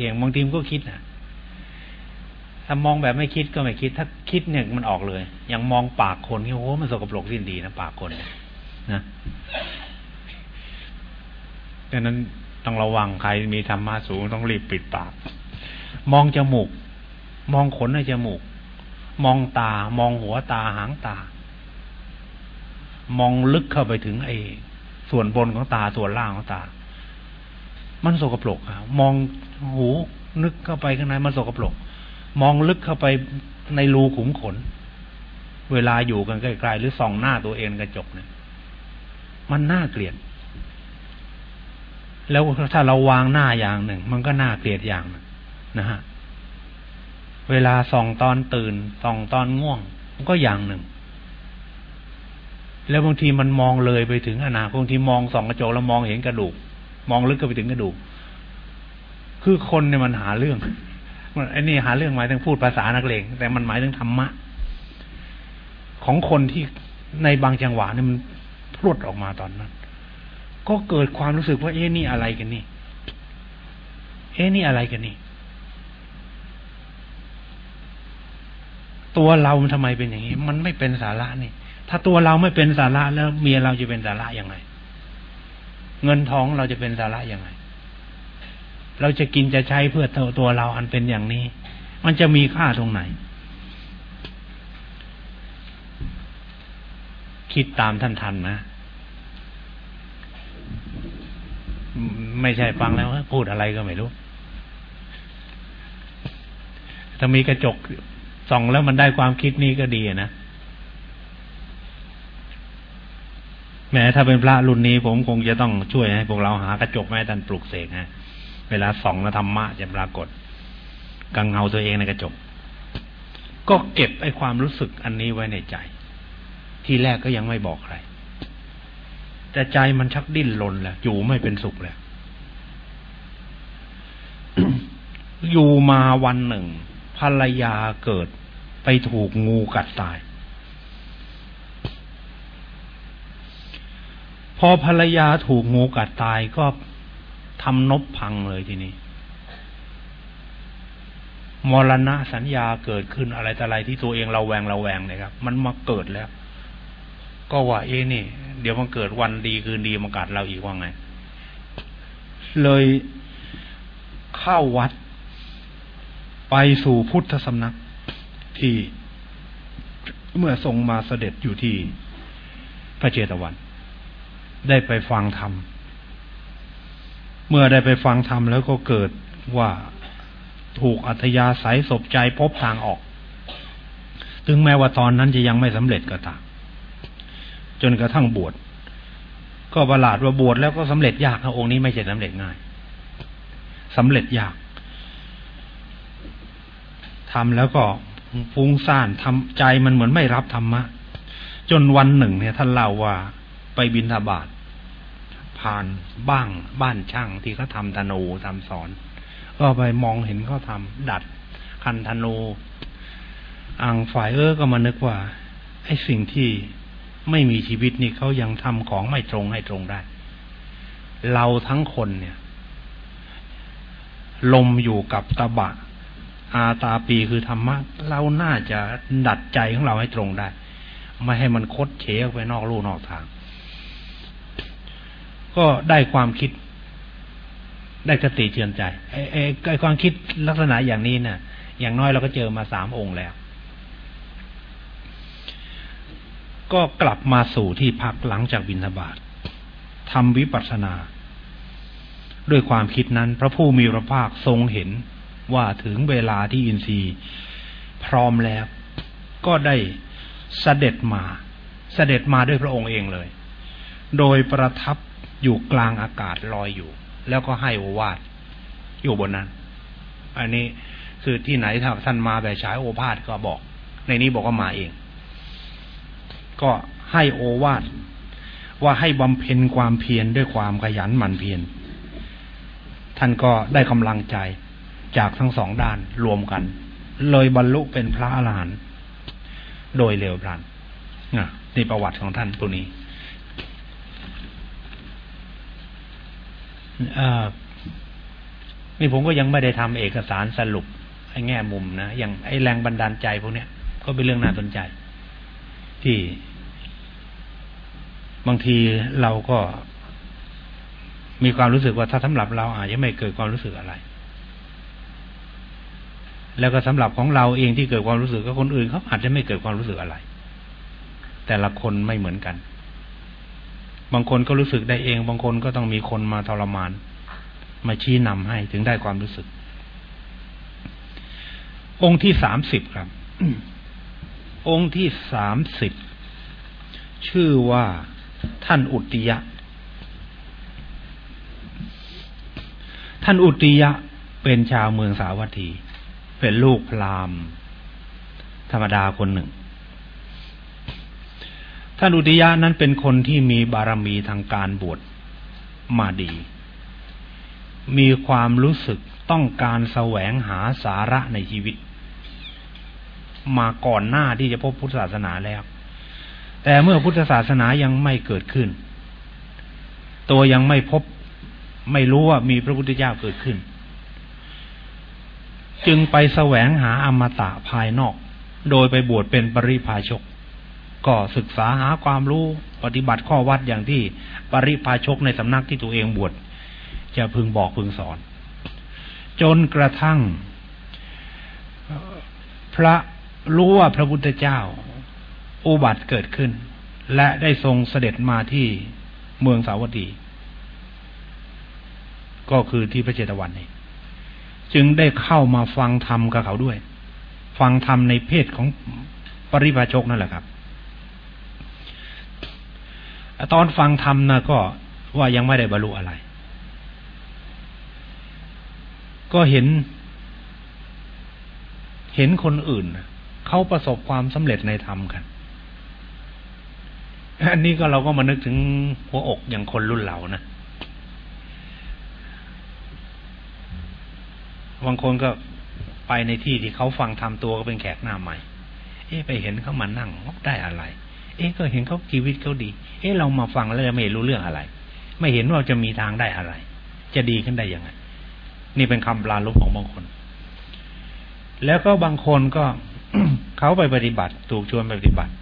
เองบางทีมก็คิดนะถ้ามองแบบไม่คิดก็ไม่คิด ถ้าคิดเนี่ยมันออกเลย อย่างมองปากคนนี่โอ้โหมันสกปรกสิ้นดีนะปากคนนะดังนั้นต้องระวังใครมีธรรมะสูงต้องรีบปิดปาก มองจมูก มองขนในจมูก มองตา มองหัวตาหางตา มองลึกเข้าไปถึงไอ้ส่วนบนของตาส่วนล่างของตา มันสกปรกอะมองหูนึกเข้าไปข้างในมันสกปรก มองลึกเข้าไปในรูขุมขน เวลาอยู่กันใกล้ๆหรือส่องหน้าตัวเองกระจกเนี่ยมันน่าเกลียด แล้วถ้าเราวางหน้าอย่างหนึ่ง มันก็น่าเกลียดอย่างนึงนะฮะเวลาส่องตอนตื่นส่องตอนง่วง มันก็อย่างหนึ่ง แล้วบางทีมันมองเลยไปถึงอนาคตบางทีมองส่องกระจกแล้วมองเห็นกระดูก มองลึกก็ไปถึงกระดูก คือคนเนี่ยมันหาเรื่อง มันไอ้นี่หาเรื่องหมายถึงพูดภาษานักเลงแต่มันหมายถึงธรรมะ ของคนที่ในบางจังหวะนี่มันพรวดออกมาตอนนั้น ก็เกิดความรู้สึกว่าเอ๊ะนี่อะไรกันนี่ เอ๊ะนี่อะไรกันนี่ ตัวเราทำไมเป็นอย่างนี้ มันไม่เป็นสาระนี่ ถ้าตัวเราไม่เป็นสาระแล้วเมียเราจะเป็นสาระยังไง เงินทองเราจะเป็นสาระยังไง เราจะกินจะใช้เพื่อตัวตวเราอันเป็นอย่างนี้ มันจะมีค่าตรงไหน คิดตามท่านทันนะไม่ใช่ฟังแล้วพูดอะไรก็ไม่รู้ ถ้ามีกระจกส่องแล้วมันได้ความคิดนี้ก็ดีนะ แม้ถ้าเป็นพระรุ่นนี้ผมคงจะต้องช่วยให้พวกเราหากระจกแม่ท่านปลุกเสกนะเวลาส่องแล้วธรรมะจะปรากฏ กังเงาตัวเองในกระจก ก็เก็บไอ้ความรู้สึกอันนี้ไว้ในใจ ที่แรกก็ยังไม่บอกใคร แต่ใจมันชักดิ้นรนแล้วอยู่ไม่เป็นสุขแล้ว อยู่มาวันหนึ่ง ภรรยาเกิดไปถูกงูกัดตาย อภรรยาถูกงูกัดตายก็ทำนบพังเลยทีนี้มรณะสัญญาเกิดขึ้นอะไรแต่อะไรที่ตัวเองเราแวงเราแวงเลยครับ มันมาเกิดแล้ว ก็ว่าเอ๊นี่ เดี๋ยวมันเกิดวันดีคืนดีมากัดเราอีกว่าไง เลยเข้าวัด ไปสู่พุทธสำนักที่เมื่อทรงมาเสด็จอยู่ที่พระเจตวัน ได้ไปฟังธรรม เมื่อได้ไปฟังธรรมแล้วก็เกิดว่าถูกอัธยาศัยศพใจพบทางออก ถึงแม้ว่าตอนนั้นจะยังไม่สำเร็จก็ตาม จนกระทั่งบวช ก็ประหลาดว่าบวชแล้วก็สำเร็จยากนะองค์นี้ไม่ใช่สำเร็จง่ายสำเร็จยากทำแล้วก็ฟุ้งซ่านทำใจมันเหมือนไม่รับธรรมะ จนวันหนึ่งเนี่ยท่านเล่าว่าไปบินทบาท ผ่านบ้างบ้านช่างที่เขาทำธนูทำสอน ก็ไปมองเห็นเขาทำดัด คันธนูอ่างฝ่ายเออก็มานึกว่าไอ้สิ่งที่ไม่มีชีวิตนี่เขายังทำของไม่ตรงให้ตรงได้ เราทั้งคนเนี่ย ลมอยู่กับตะบะ อาตาปีคือธรรมะเราน่าจะดัดใจของเราให้ตรงได้ ไม่ให้มันคดเฉอไปนอกลู่นอกทาง ก็ได้ความคิด ได้สติเตือนใจไอ้ไอ้ความคิดลักษณะอย่างนี้นะ่ะ อย่างน้อยเราก็เจอมาสามองค์แล้ว ก็กลับมาสู่ที่พักหลังจากบินทบาททำวิปัสสนา ด้วยความคิดนั้น พระผู้มีพระภาคทรงเห็นว่าถึงเวลาที่อินทรีย์พร้อมแล้ว ก็ได้เสด็จมา เสด็จมาด้วยพระองค์เองเลย โดยประทับ อยู่กลางอากาศลอยอยู่ แล้วก็ให้โอวาทอยู่บนนั้น อันนี้คือที่ไหนถ้าท่านมาแบบฉายโอภาษก็บอก ในนี้บอกว่ามาเอง ก็ให้โอวาทว่าให้บำเพ็ญความเพียรด้วยความขยันหมั่นเพียรท่านก็ได้กำลังใจจากทั้งสองด้านรวมกัน เลยบรรลุเป็นพระอรหันต์โดยเร็วพลันนี่ประวัติของท่านตัวนี้ นี่ผมก็ยังไม่ได้ทำเอกสารสรุปไอ้แง่มุมนะอย่างไอ้แรงบันดาลใจพวกเนี้ยก็เป็นเรื่องน่าสนใจ ที่ บางทีเราก็ มีความรู้สึกว่าถ้าสำหรับเราอาจจะไม่เกิดความรู้สึกอะไร แล้วก็สำหรับของเราเองที่เกิดความรู้สึกกับคนอื่นเขาอาจจะไม่เกิดความรู้สึกอะไร แต่ละคนไม่เหมือนกัน บางคนก็รู้สึกได้เอง บางคนก็ต้องมีคนมาทรมาน มาชี้นำให้ถึงได้ความรู้สึก องค์ที่สามสิบครับ องค์ที่สามสิบชื่อว่าท่านอุติยะ ท่านอุติยะเป็นชาวเมืองสาวัตถี เป็นลูกพราหมณ์ธรรมดาคนหนึ่ง ท่านอุติยะนั้นเป็นคนที่มีบารมีทางการบวชมาดี มีความรู้สึกต้องการแสวงหาสาระในชีวิต มาก่อนหน้าที่จะพบพุทธศาสนาแล้ว แต่เมื่อพุทธศาสนายังไม่เกิดขึ้น ตัวยังไม่พบไม่รู้ว่ามีพระพุทธเจ้าเกิดขึ้น จึงไปแสวงหาอมตะภายนอก โดยไปบวชเป็นปริพาชก ก็ศึกษาหาความรู้ปฏิบัติข้อวัดอย่างที่ปริพาชกในสำนักที่ตัวเองบวชจะพึงบอกพึงสอน จนกระทั่ง พระรู้ว่าพระพุทธเจ้า อุบัติเกิดขึ้น และได้ทรงเสด็จมาที่เมืองสาวัตถีก็คือที่พระเจตวันนี้จึงได้เข้ามาฟังธรรมกับเขาด้วย ฟังธรรมในเพศของปริพาชกนั่นแหละครับ ตอนฟังธรรมนะก็ว่ายังไม่ได้บรรลุอะไร ก็เห็น เห็นคนอื่นเขาประสบความสำเร็จในธรรมกัน อันนี้ก็เราก็มานึกถึงหัวอกอย่างคนรุ่นเรานะบางคนก็ไปในที่ที่เขาฟังทำตัวก็เป็นแขกหน้าใหม่ เอ๊ะไปเห็นเขามานั่งได้อะไร เอ๊ะก็เห็นเขาชีวิตเขาดี เอ๊ะเรามาฟังแล้วไม่รู้เรื่องอะไร ไม่เห็นว่าจะมีทางได้อะไร จะดีขึ้นได้ยังไง นี่เป็นคำปลาลบของบางคน แล้วก็บางคนก็เขาไปปฏิบัติ ถูกชวนไปปฏิบัติ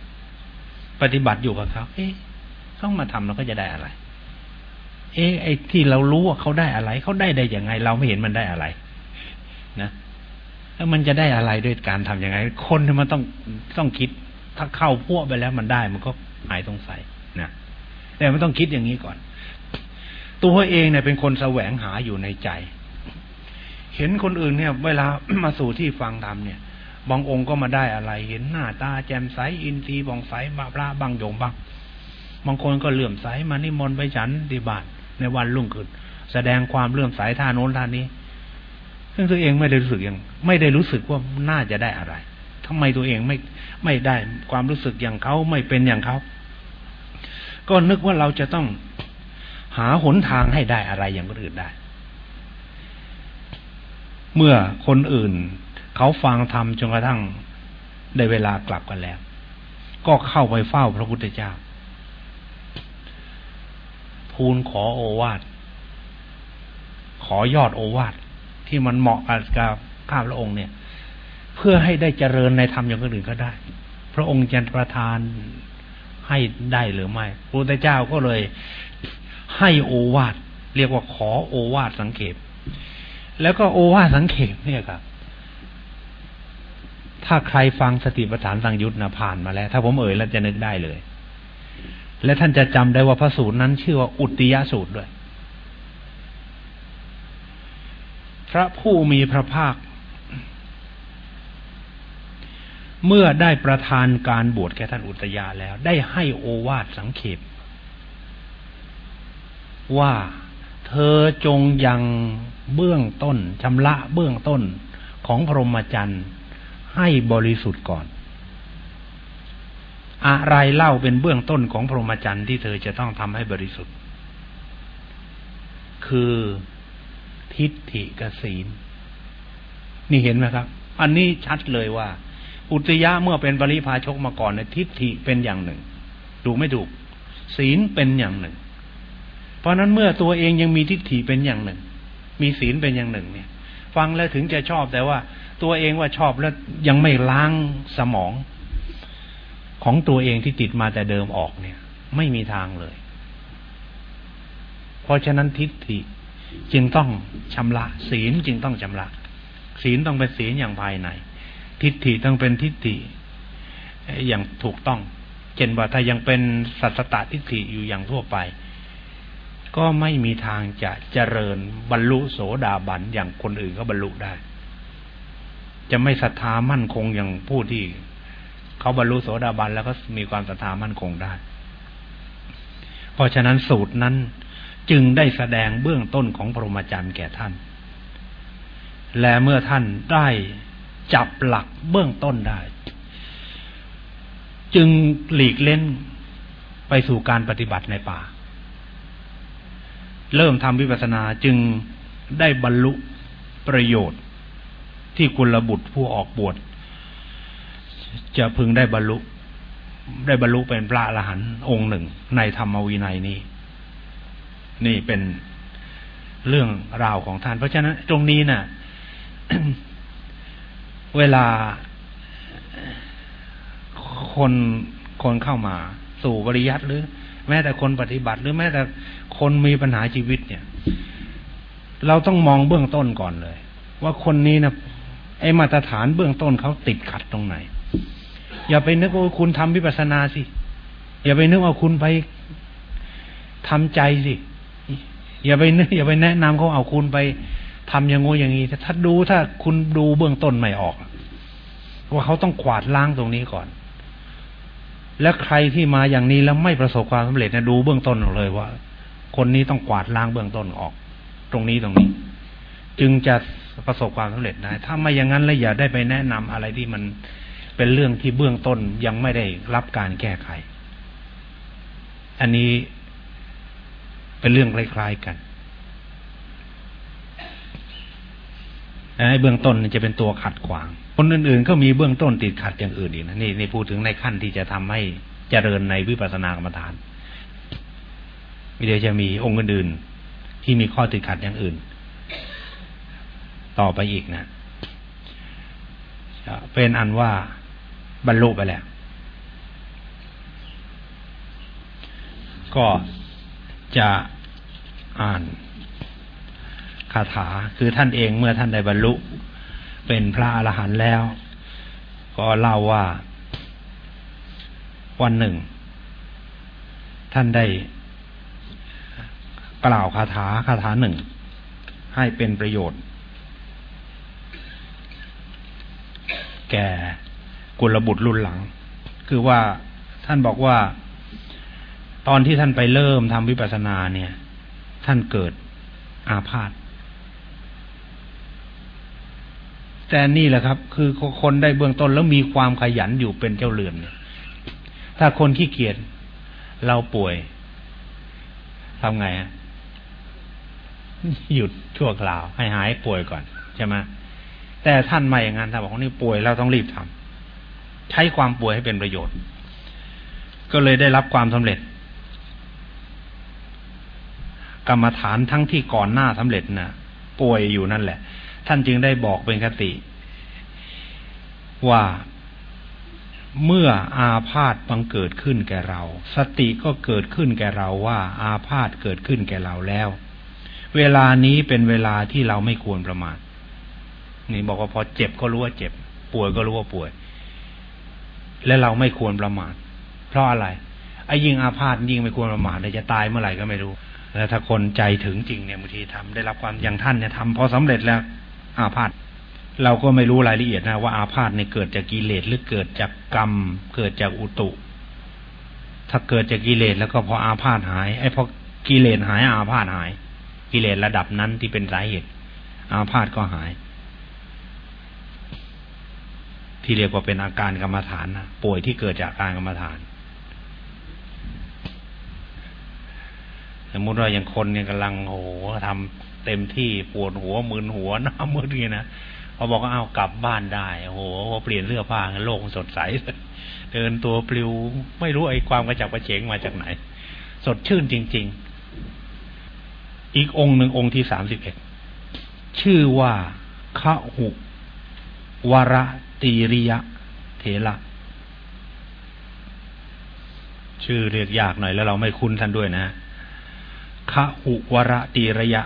ปฏิบัติอยู่กับเขาเอ๊ะเขามาทำเราก็จะได้อะไร เอ๊ะไอ้ที่เรารู้ว่าเขาได้อะไรเขาได้ได้ยังไง เราไม่เห็นมันได้อะไร นะแล้วมันจะได้อะไรด้วยการทํำยังไง คนมันต้องต้องคิด ถ้าเข้าพวกไปแล้วมันได้ มันก็หายสงสัยนะแต่ไมันต้องคิดอย่างนี้ก่อน ตัวเองเนี่ยเป็นคนแสวงหาอยู่ในใจ เห็นคนอื่นเนี่ย เวลามาสู่ที่ฟังธรรมเนี่ยบางองค์ก็มาได้อะไร เห็นหน้าตาแจ่มใสอินทรีย์บองใสบาพระบางโยงบางบางคนก็เลื่อมใสมานิมนต์ไปฉันดีบาทในวันรุ่งขึ้น แสดงความเลื่อมใสท่าโน้นท่านี้ ซึ่งตัวเองไม่ได้รู้สึกย่างไม่ได้รู้สึกว่าน่าจะได้อะไรทำไมตัวเองไม่ ไม่ได้ความรู้สึกอย่างเขาไม่เป็นอย่างเขา ก็นึกว่าเราจะต้องหาหนทางให้ได้อะไรอย่างคนอื่นได้ เมื่อคนอื่น เขาฟังธรรมจนกระทั่งได้เวลากลับกันแล้ว ก็เข้าไปเฝ้าพระพุทธเจ้า ทูลขอโอวาท ขอยอดโอวาทที่มันเหมาะกับข้าพระองค์เนี่ย พื่อให้ได้เจริญในธรรมอย่างอื่นก็ได้ พระองค์จะประทานให้ได้หรือไม่พระพุทธเจ้าก็เลย ให้โอวาทเรียกว่าขอโอวาทสังเขปแล้วก็โอวาทสังเขปเนี่ยครับ ถ้าใครฟังสติปัฏฐานสังยุตนะผ่านมาแล้ว ถ้าผมเอ่ยแล้วจะนึกได้เลย และท่านจะจำได้ว่าพระสูตรนั้น ชื่อว่าอุติยสูตรด้วย พระผู้มีพระภาค เมื่อได้ประทานการบวชแก่ท่านอุตยาแล้ว ได้ให้โอวาทสังเขปว่าเธอจงยังเบื้องต้นชำระเบื้องต้นของพรหมจรรย์ให้บริสุทธิ์ก่อน อะไรเล่าเป็นเบื้องต้นของพรหมจรรย์ที่เธอจะต้องทำให้บริสุทธิ์ คือทิฏฐิกศีลนี่เห็นไหมครับ อันนี้ชัดเลยว่า อุตยะเมื่อเป็นบริพาชกมาก่อนในทิฏฐิเป็นอย่างหนึ่งถูกไม่ถูก ศีลเป็นอย่างหนึ่ง เพราะนั้นเมื่อตัวเองยังมีทิฏฐิเป็นอย่างหนึ่ง มีศีลเป็นอย่างหนึ่ง เนี่ย ฟังแล้วถึงจะชอบแต่ว่า ตัวเองว่าชอบแล้วยังไม่ล้างสมอง ของตัวเองที่ติดมาแต่เดิมออกเนี่ย ไม่มีทางเลย เพราะฉะนั้นทิฏฐิจึงต้องชำระ ศีลจึงต้องชำระ ศีลต้องเป็นศีลอย่างภายใน ทิฏฐิต้องเป็นทิฏฐิอย่างถูกต้อง เช่นว่าถ้ายังเป็นสัตตทิฏฐิอยู่อย่างทั่วไป ก็ไม่มีทางจะเจริญบรรลุโสดาบันอย่างคนอื่นก็บรรลุได้ จะไม่ศรัทธามั่นคงอย่างผู้ที่เขาบรรลุโสดาบันแล้วก็มีความศรัทธามั่นคงได้ เพราะฉะนั้นสูตรนั้นจึงได้แสดงเบื้องต้นของพรหมจรรย์แก่ท่าน และเมื่อท่านได้ จับหลักเบื้องต้นได้ จึงหลีกเล่นไปสู่การปฏิบัติในป่า เริ่มทำวิปัสสนาจึงได้บรรลุประโยชน์ ที่กุลบุตรผู้ออกบวชจะพึงได้บรรลุ ได้บรรลุเป็นพระอรหันต์องค์หนึ่งในธรรมวินัยนี้ นี่เป็นเรื่องราวของท่าน เพราะฉะนั้นตรงนี้นะ่ะ เวลาคนคนเข้ามา สู่ปริยัติหรือ แม้แต่คนปฏิบัติ หรือแม้แต่คนมีปัญหาชีวิตเนี่ย เราต้องมองเบื้องต้นก่อนเลย ว่าคนนี้นะไอมาตรฐานเบื้องต้นเขาติดขัดตรงไหน อย่าไปนึกว่าคุณทำวิปัสสนาสิ อย่าไปนึกว่าคุณไปทำใจสิ อย่าไปนึกอย่าไปแนะนำเขาเอาคุณไป ทำอย่างงูอย่างนี้ถ้าดูถ้าคุณดูเบื้องต้นไม่ออก ว่าเขาต้องขวาดล้างตรงนี้ก่อน และใครที่มาอย่างนี้แล้วไม่ประสบความสำเร็จนะดูเบื้องต้นเลยว่า คนนี้ต้องกวาดล้างเบื้องต้นออก ตรงนี้ตรงนี้ จึงจะประสบความสำเร็จได้ ถ้าไม่อย่างนั้นแล้วอย่าได้ไปแนะนำอะไรที่มันเป็นเรื่องที่เบื้องต้นยังไม่ได้รับการแก้ไข อันนี้เป็นเรื่องคล้ายๆกัน ไอ้เบื้องต้นจะเป็นตัวขัดขวาง คนอื่นๆก็มีเบื้องต้นติดขัดอย่างอื่นอีกนะนี่นี่พูดถึงในขั้นที่จะทำให้เจริญในวิปัสสนากรรมฐานมีเดียวจะมีองค์อื่นๆที่มีข้อติดขัดอย่างอื่น ต่อไปอีกนะเป็นอันว่าบรรลุไปแล้วก็จะอ่าน คาถา คือท่านเองเมื่อท่านได้บรรลุ เป็นพระอรหันต์แล้ว ก็เล่าว่า วันหนึ่ง ท่านได้กล่าวคาถาคาถาหนึ่ง ให้เป็นประโยชน์ แก่กุลบุตรรุ่นหลัง คือว่าท่านบอกว่า ตอนที่ท่านไปเริ่มทำวิปัสสนาเนี่ย ท่านเกิดอาพาธ แต่นี่แหละครับ คือคนได้เบื้องต้นแล้วมีความขยันอยู่เป็นเจ้าเรือนเนี่ยถ้าคนขี้เกียจเราป่วยทำไงฮะหยุดชั่วคราว ให้หายป่วยก่อนใช่ไหมแต่ท่านไม่อย่างนั้นถ้านบอกว่านี่ป่วยเราต้องรีบทำใช้ความป่วยให้เป็นประโยชน์ ก็เลยได้รับความสำเร็จ กรรมฐานทั้งที่ก่อนหน้าสำเร็จนะ่ะ ป่วยอยู่นั่นแหละ ท่านจึงได้บอกเป็นคติ ว่าเมื่ออาพาธบังเกิดขึ้นแก่เรา สติก็เกิดขึ้นแก่เราว่า อาพาธเกิดขึ้นแก่เราแล้ว เวลานี้เป็นเวลาที่เราไม่ควรประมาทนี่บอกว่าพอเจ็บก็รู้ว่าเจ็บ ป่วยก็รู้ว่าป่วย และเราไม่ควรประมาทเพราะอะไรไอ้ยิ่งอาพาธยิ่งไม่ควรประมาทเลยจะตายเมื่อไหร่ก็ไม่รู้แล้วถ้าคนใจถึงจริงเนี่ยบางทีทำได้รับความอย่างท่านเนี่ยทำพอสำเร็จแล้ว อาพาธเราก็ไม่รู้รายละเอียดนะว่าอาพาธเนี่ยเกิดจากกิเลสหรือเกิดจากกรรม เกิดจากอุตุ ถ้าเกิดจากกิเลสแล้วก็พออาพาธหายไอ้พอกิเลสหายอาพาธหาย กิเลสระดับนั้นที่เป็นสาเหตุอาพาธก็หาย ที่เรียกว่าเป็นอาการกรรมฐานนะป่วยที่เกิดจากการกรรมฐานสมมติว่าอย่างคนเนี่ยกำลังโอ้โหทำ เต็มที่ปวดหัวมึนหัวหน้ามืดนี่นะพอบอกว่าเอากลับบ้านได้โอ้โหพอเปลี่ยนเสื้อผ้าโลกสดใสเดินตัวปลิวไม่รู้ไอ้ความกระจับกระเฉงมาจากไหน สดชื่นจริง ๆ อีกองค์หนึ่งองค์ที่สามสิบเอ็ดชื่อว่าขหุวรตีริยะ เถระชื่อเรียกยากหน่อยแล้วเราไม่คุ้นท่านด้วยนะขหุวรตีระยะ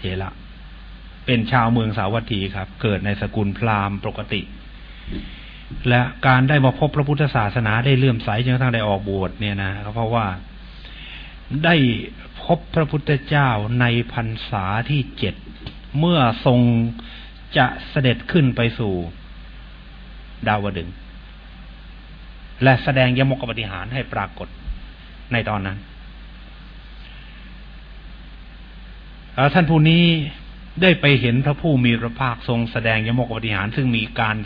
เถระ เป็นชาวเมืองสาวัตถีครับ เกิดในสกุลพราหมณ์ปกติ และการได้มาพบพระพุทธศาสนาได้เลื่อมใสจนกระทั่งได้ออกบวชเนี่ยนะเพราะว่าได้พบพระพุทธเจ้าในพรรษาที่เจ็ดเมื่อทรงจะเสด็จขึ้นไปสู่ดาวดึง และแสดงยมกปฏิหารให้ปรากฏในตอนนั้น ท่านผู้นี้ได้ไปเห็นพระผู้มีพระภาคทรงแสดงยมกปฏิหาร ซึ่งมีการ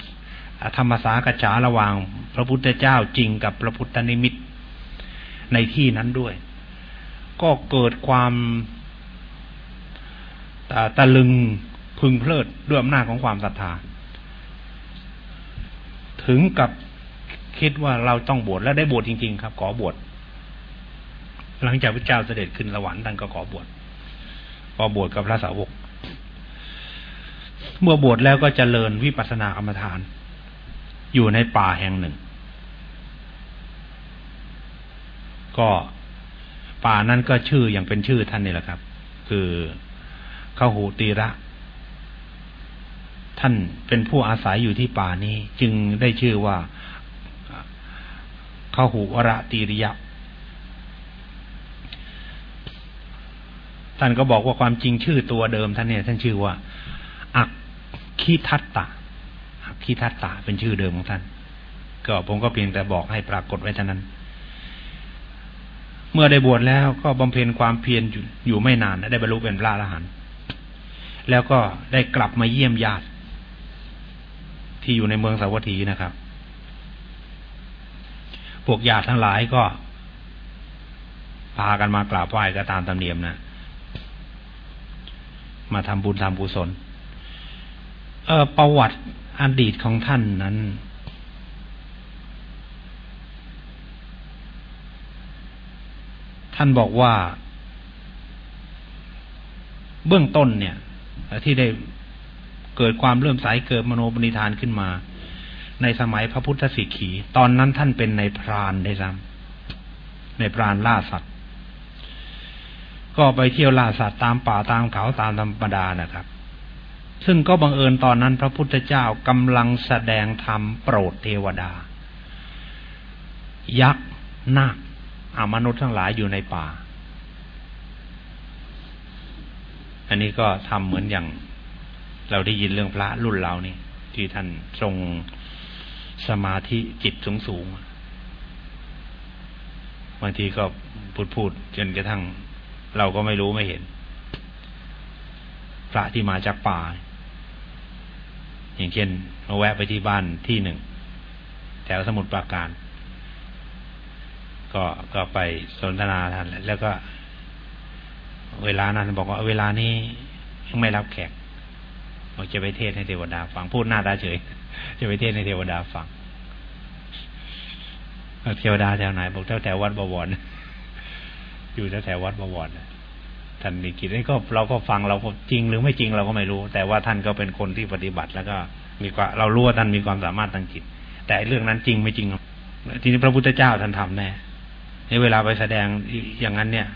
ธรรมสากฉาระหว่าง พระพุทธเจ้าจริงกับพระพุทธนิมิตในที่นั้นด้วย ก็เกิดความตะลึงพึงเพลิดด้วยอำนาจของความศรัทธา ถึงกับคิดว่าเราต้องบวชและได้บวชจริง ๆ ครับ ขอบวชหลังจากพระเจ้าเสด็จขึ้นสวรรค์ท่านก็ขอบวช ก็บวชกับพระสาวก เมื่อบวชแล้วก็เจริญวิปัสสนากรรมฐาน อยู่ในป่าแห่งหนึ่ง ก็ป่านั้นก็ชื่ออย่างเป็นชื่อท่านนี่แหละครับ คือข้าหูตีระ ท่านเป็นผู้อาศัยอยู่ที่ป่านี้ จึงได้ชื่อว่าข้าหูวระตีริยะ ท่านก็บอกว่าความจริงชื่อตัวเดิมท่านเนี่ย ท่านชื่อว่า อักคีทัตตะคีทัตตะเป็นชื่อเดิมของท่าน ก็ผมก็เพียงแต่บอกให้ปรากฏไว้เท่านั้น เมื่อได้บวชแล้วก็บำเพ็ญความเพียรอยู่ไม่นานได้บรรลุเป็นพระอรหันต์แล้วก็ได้กลับมาเยี่ยมญาติ ที่อยู่ในเมืองสาวัตถีนะครับ พวกญาติทั้งหลายก็พากันมากราบไหว้ก็ตามธรรมเนียมนะ มาทำบุญทำกุศล เออประวัติอดีตของท่านนั้น ท่านบอกว่า เบื้องต้นเนี่ย ที่ได้เกิดความเริ่มสายเกิดมโนปณิธานขึ้นมา ในสมัยพระพุทธสิกขี ตอนนั้นท่านเป็นในพรานได้ซ้ำในพรานล่าสัตว์ ก็ไปเที่ยวล่าสัตว์ตามป่าตามเขาตามธรรมดานะครับ ซึ่งก็บังเอิญตอนนั้นพระพุทธเจ้ากำลังแสดงธรรมโปรดเทวดา ยักษ์นาคอามนุษย์ทั้งหลายอยู่ในป่า อันนี้ก็ทำเหมือนอย่างเราได้ยินเรื่องพระรุ่นเรานี่ ที่ท่านทรงสมาธิจิตสูงสูงบางทีก็พูดพูดจนกระทั่ง เราก็ไม่รู้ไม่เห็น พระที่มาจากป่า อย่างเช่นมาแวะไปที่บ้านที่หนึ่งแถวสมุทรปราการ ก็ก็ไปสนทนาท่านแล้วก็ เวลานั้นบอกว่าเวลานี้ยังไม่รับแขกบอกจะไปเทศให้เทวดาฟังพูดหน้าตาเฉย จะไปเทศให้เทวดาฟังเทวดาแถวไหนบอกแถวแถววัดบวร อยู่แถววัดบวรท่านมีกิจนี่ก็เราก็ฟังเราก็จริงหรือไม่จริงเราก็ไม่รู้ แต่ว่าท่านก็เป็นคนที่ปฏิบัติ แล้วก็มีความเรารู้ว่าท่านมีความสามารถทางจิต แต่เรื่องนั้นจริงไม่จริง ทีนี้พระพุทธเจ้าท่านทำแน่ในเวลาไปแสดงอย่างนั้นเนี่ย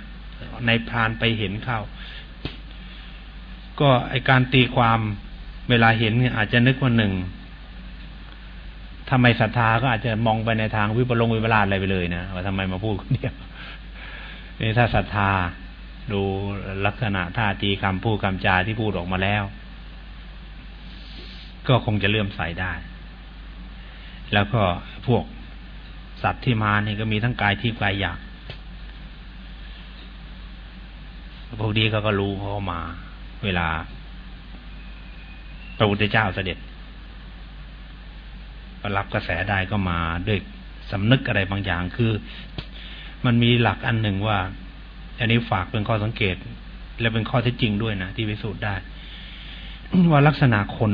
ในพรานไปเห็นเข้า ก็ไอการตีความเวลาเห็นเนี่ยอาจจะนึกว่าหนึ่งทำไมศรัทธาก็อาจจะมองไปในทางวิปลงวิปลาสอะไรไปเลยนะว่าทำไมมาพูดคนเดียว นี่ถ้าศรัทธาดูลักษณะท่าทีคำพูดคำจาที่พูดออกมาแล้ว ก็คงจะเลื่อมใสได้ แล้วก็พวกสัตว์ที่มานี่ก็มีทั้งกายที่กายอยากพวกนี้ก็ก็รู้เขามา เวลาพระพุทธเจ้าเสด็จก็รับกระแสได้ก็มาด้วยสำนึกอะไรบางอย่างคือ มันมีหลักอันหนึ่งว่า อันนี้ฝากเป็นข้อสังเกต และเป็นข้อเท็จจริงด้วยนะที่พิสูจน์ได้ ว่าลักษณะคน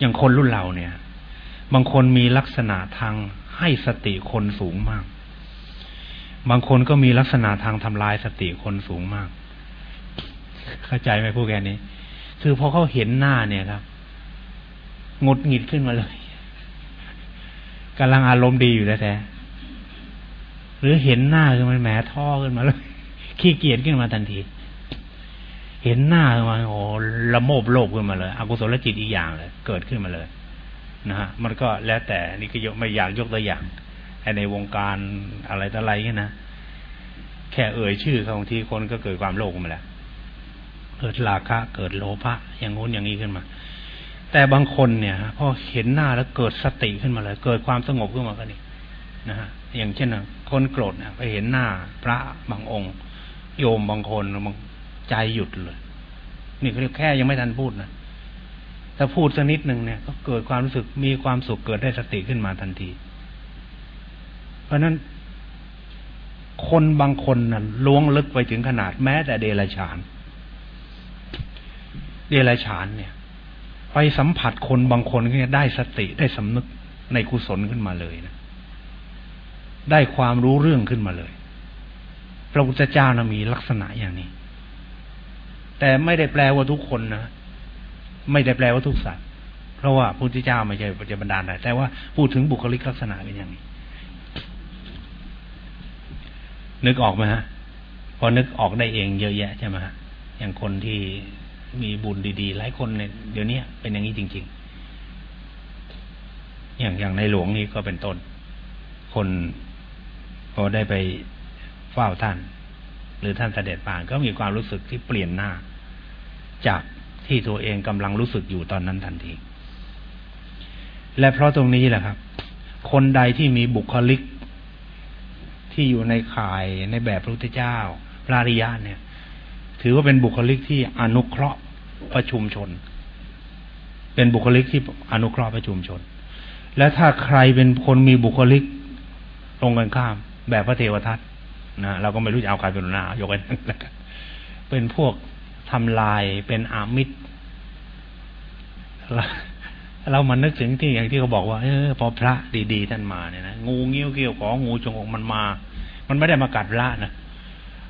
อย่างคนรุ่นเราเนี่ย บางคนมีลักษณะทางให้สติคนสูงมาก บางคนก็มีลักษณะทางทำลายสติคนสูงมาก เข้าใจไหมพูดแค่นี้ คือพอเขาเห็นหน้าเนี่ยครับงดหงิดขึ้นมาเลยกำลังอารมณ์ดีอยู่แท้ หรือเห็นหน้าคือมันแหมท่อขึ้นมาเลยขี้เกียจขึ้นมาทันที เห็นหน้าขึ้นมาโอ้ละโมบโลภขึ้นมาเลยอกุศลจิตอีกอย่างเลย เกิดขึ้นมาเลยนะฮะมันก็แล้วแต่นี่ก็ยกไม่อยากยกตัวอย่างในวงการอะไรต่ออะไรเงี้ยนะแค่เอ่ยชื่อบางทีคนก็เกิดความโลภขึ้นมาแล้วเกิดราคะ เกิดโลภะอย่างงู้นอย่างนี้ขึ้นมา แต่บางคนเนี่ยพอเห็นหน้าแล้วเกิดสติขึ้นมาเลย เกิดความสงบขึ้นมาก็นี่นะฮะ อย่างเช่นคนโกรธเนี่ยไปเห็นหน้าพระบางองค์ โยมบางคนบางใจหยุดเลย นี่เขาเรียกแค่ยังไม่ทันพูดนะแต่พูดสักนิดหนึ่งเนี่ย ก็เกิดความรู้สึกมีความสุขเกิดได้สติขึ้นมาทันที เพราะนั้น คนบางคนนะ่ะล้วงลึกไปถึงขนาดแม้แต่เดรัจฉาน เดรัจฉานเนี่ย ไปสัมผัสคนบางคนเนี่ยได้สติได้สำนึกในกุศลขึ้นมาเลยนะ ได้ความรู้เรื่องขึ้นมาเลย พระพุทธเจ้านะมีลักษณะอย่างนี้ แต่ไม่ได้แปลว่าทุกคนนะไม่ได้แปลว่าทุกสัตว์เพราะว่าพระพุทธเจ้าไม่ใช่ปัจจบันดาลแต่ว่าพูดถึงบุคลิกลักษณะเป็นอย่างนี้ นึกออกไหมฮะพอนึกออกได้เองเยอะแยะใช่ไหมฮะอย่างคนที่มีบุญดีๆ หลายคนเนี่ยเดี๋ยวนี้เป็นอย่างนี้จริง ๆ อย่างอย่างในหลวงนี้ก็เป็นต้นคน พอได้ไปเฝ้าท่าน หรือท่านเสด็จป่านก็มีความรู้สึกที่เปลี่ยนหน้า จากที่ตัวเองกำลังรู้สึกอยู่ตอนนั้นทันที และเพราะตรงนี้แหละครับ คนใดที่มีบุคลิกที่อยู่ในข่ายในแบบพระพุทธเจ้าพระริยะเนี่ย ถือว่าเป็นบุคลิกที่อนุเคราะห์ประชุมชน เป็นบุคลิกที่อนุเคราะห์ประชุมชน และถ้าใครเป็นคนมีบุคลิกตรงกันข้าม แบบพระเทวทัตนะเราก็ไม่รู้จะเอาใครเป็นหน้ายกเป็นเป็นพวกทำลายเป็นอามิตรเรามานึกถึงที่อย่างที่เขาบอกว่าเออพอพระดีๆท่านมาเนี่ยนะงูเงี้ยวเกี้ยวของงูจงองมันมา มันไม่ได้มากัดพระนะ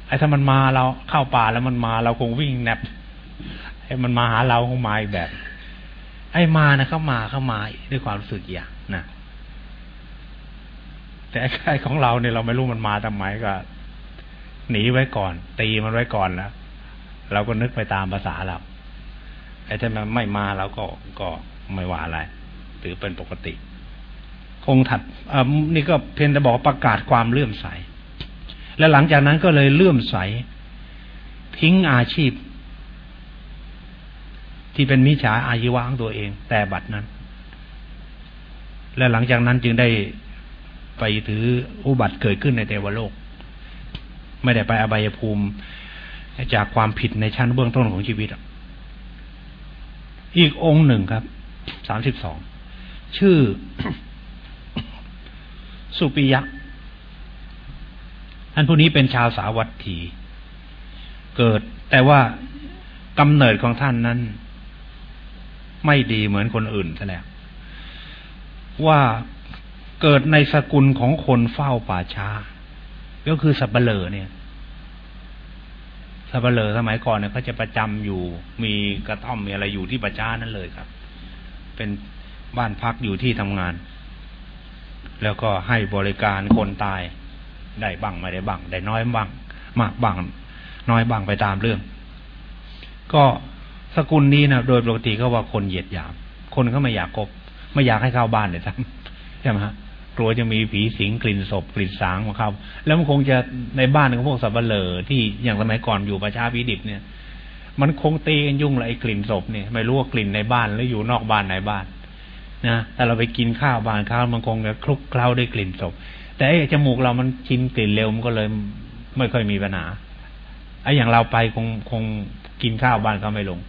ไอ้ถ้ามันมาเราเข้าป่าแล้วมันมาเราคงวิ่งแนบให้มันมาหาเราคงมาอีกแบบ ไอ้มานะเข้ามาเข้ามาด้วยความรู้สึกอย่างนะ แต่ไอ้ของเราเนี่ยเราไม่รู้มันมาทำไมก็ หนีไว้ก่อน ตีมันไว้ก่อนแล้วเราก็นึกไปตามภาษาเราไอ้ถ้ามันไม่มาเราก็ก็ไม่ว่าอะไรถือเป็นปกติ คงถัดอนี่ก็เพียงแต่บอกประกาศความเลื่อมใส และหลังจากนั้นก็เลยเลื่อมใส ทิ้งอาชีพ ที่เป็นมิจฉาอายุวะของตัวเอง แต่บัดนั้น และหลังจากนั้นจึงได้ ไปถืออุบัติเกิดขึ้นในเทวโลก ไม่ได้ไปอบายภูมิจากความผิดในชั้นเบื้องต้นของชีวิต อีกองค์หนึ่งครับ สามสิบสอง ชื่อ สุปิยะ ท่านผู้นี้เป็นชาวสาวัตถี เกิดแต่ว่ากำเนิดของท่านนั้น ไม่ดีเหมือนคนอื่นซะแล้วว่า เกิดในสกุลของคนเฝ้าป่าช้า ก็คือสับเปลอเนี่ยสับเปลอสมัยก่อนเนี่ยเขาจะประจำอยู่มีกระท่อมมีอะไรอยู่ที่ป่าช้านั่นเลยครับ เป็นบ้านพักอยู่ที่ทำงาน แล้วก็ให้บริการคนตายได้บ้างไม่ได้บ้างได้น้อยบ้างมากบ้างน้อยบ้างไปตามเรื่อง ก็สกุลนี้นะโดยปกติก็ว่าคนเหยียดหยาม คนเขาไม่อยากกบไม่อยากให้เข้าบ้านเลยทั้งใช่ไหมฮะ ลัวจะมีผีสิงกลิ่นศพกลิ่นสางมาครับ แล้วมันคงจะในบ้านของพวกสับเปลอที่อย่างสมัยก่อนอยู่ประชาพิดิบเนี่ย มันคงตีกันยุ่งเลยไอ้กลิ่นศพเนี่ยไม่รู้ว่ากลิ่นในบ้านหรืออยู่นอกบ้านไหนบ้านนะแต่เราไปกินข้าวบ้านข้าวมันคงจะคลุกเคล้าด้วยกลิ่นศพ แต่ไอ้จมูกเรามันชินกลิ่นเร็วมันก็เลยไม่ค่อยมีปัญหาไอ้อย่างเราไปคงคงกินข้าวบ้านเขาไม่ลง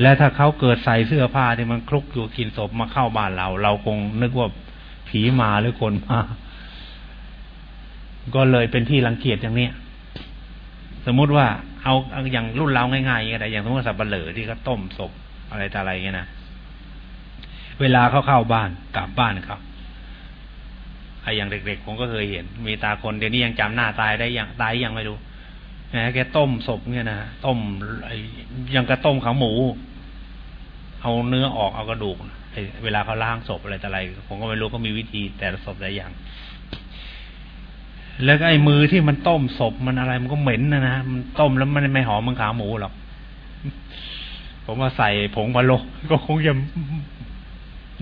และถ้าเขาเกิดใส่เสื้อผ้าที่มันคลุกอยู่กลิ่นศพมาเข้าบ้านเรา เราคงนึกว่า ผีมาหรือคนมา ก็เลยเป็นที่รังเกียจอย่างเนี้ยสมมุติว่าเอาอย่างรุ่นเราง่ายๆอย่างไรอย่างสมมติสับเหลือที่เขาต้มศพอะไรต่อะไรเงี้ยนะเวลาเขาเข้าบ้านกลับบ้านเขาไอ้อย่างเด็กๆผมก็เคยเห็น มีตาคนเดี๋ยวนี้ยังจำหน้าตายได้ยังตายยังไม่รู้แหมแกต้มศพเนี่ยนะต้มอยังกระต้มขาหมู เอาเนื้อออกเอากระดูก เวลาเขาล้างศพอะไรแต่อะไร ผมก็ไม่รู้เขามีวิธีแต่ละศพหลายอย่าง แล้วก็ไอ้มือที่มันต้มศพมันอะไรมันก็เหม็นนะนะมันต้มแล้วมันไม่หอมมือนขาหมูหรอกผมว่าใส่ผงพะโล้ก็คงจะ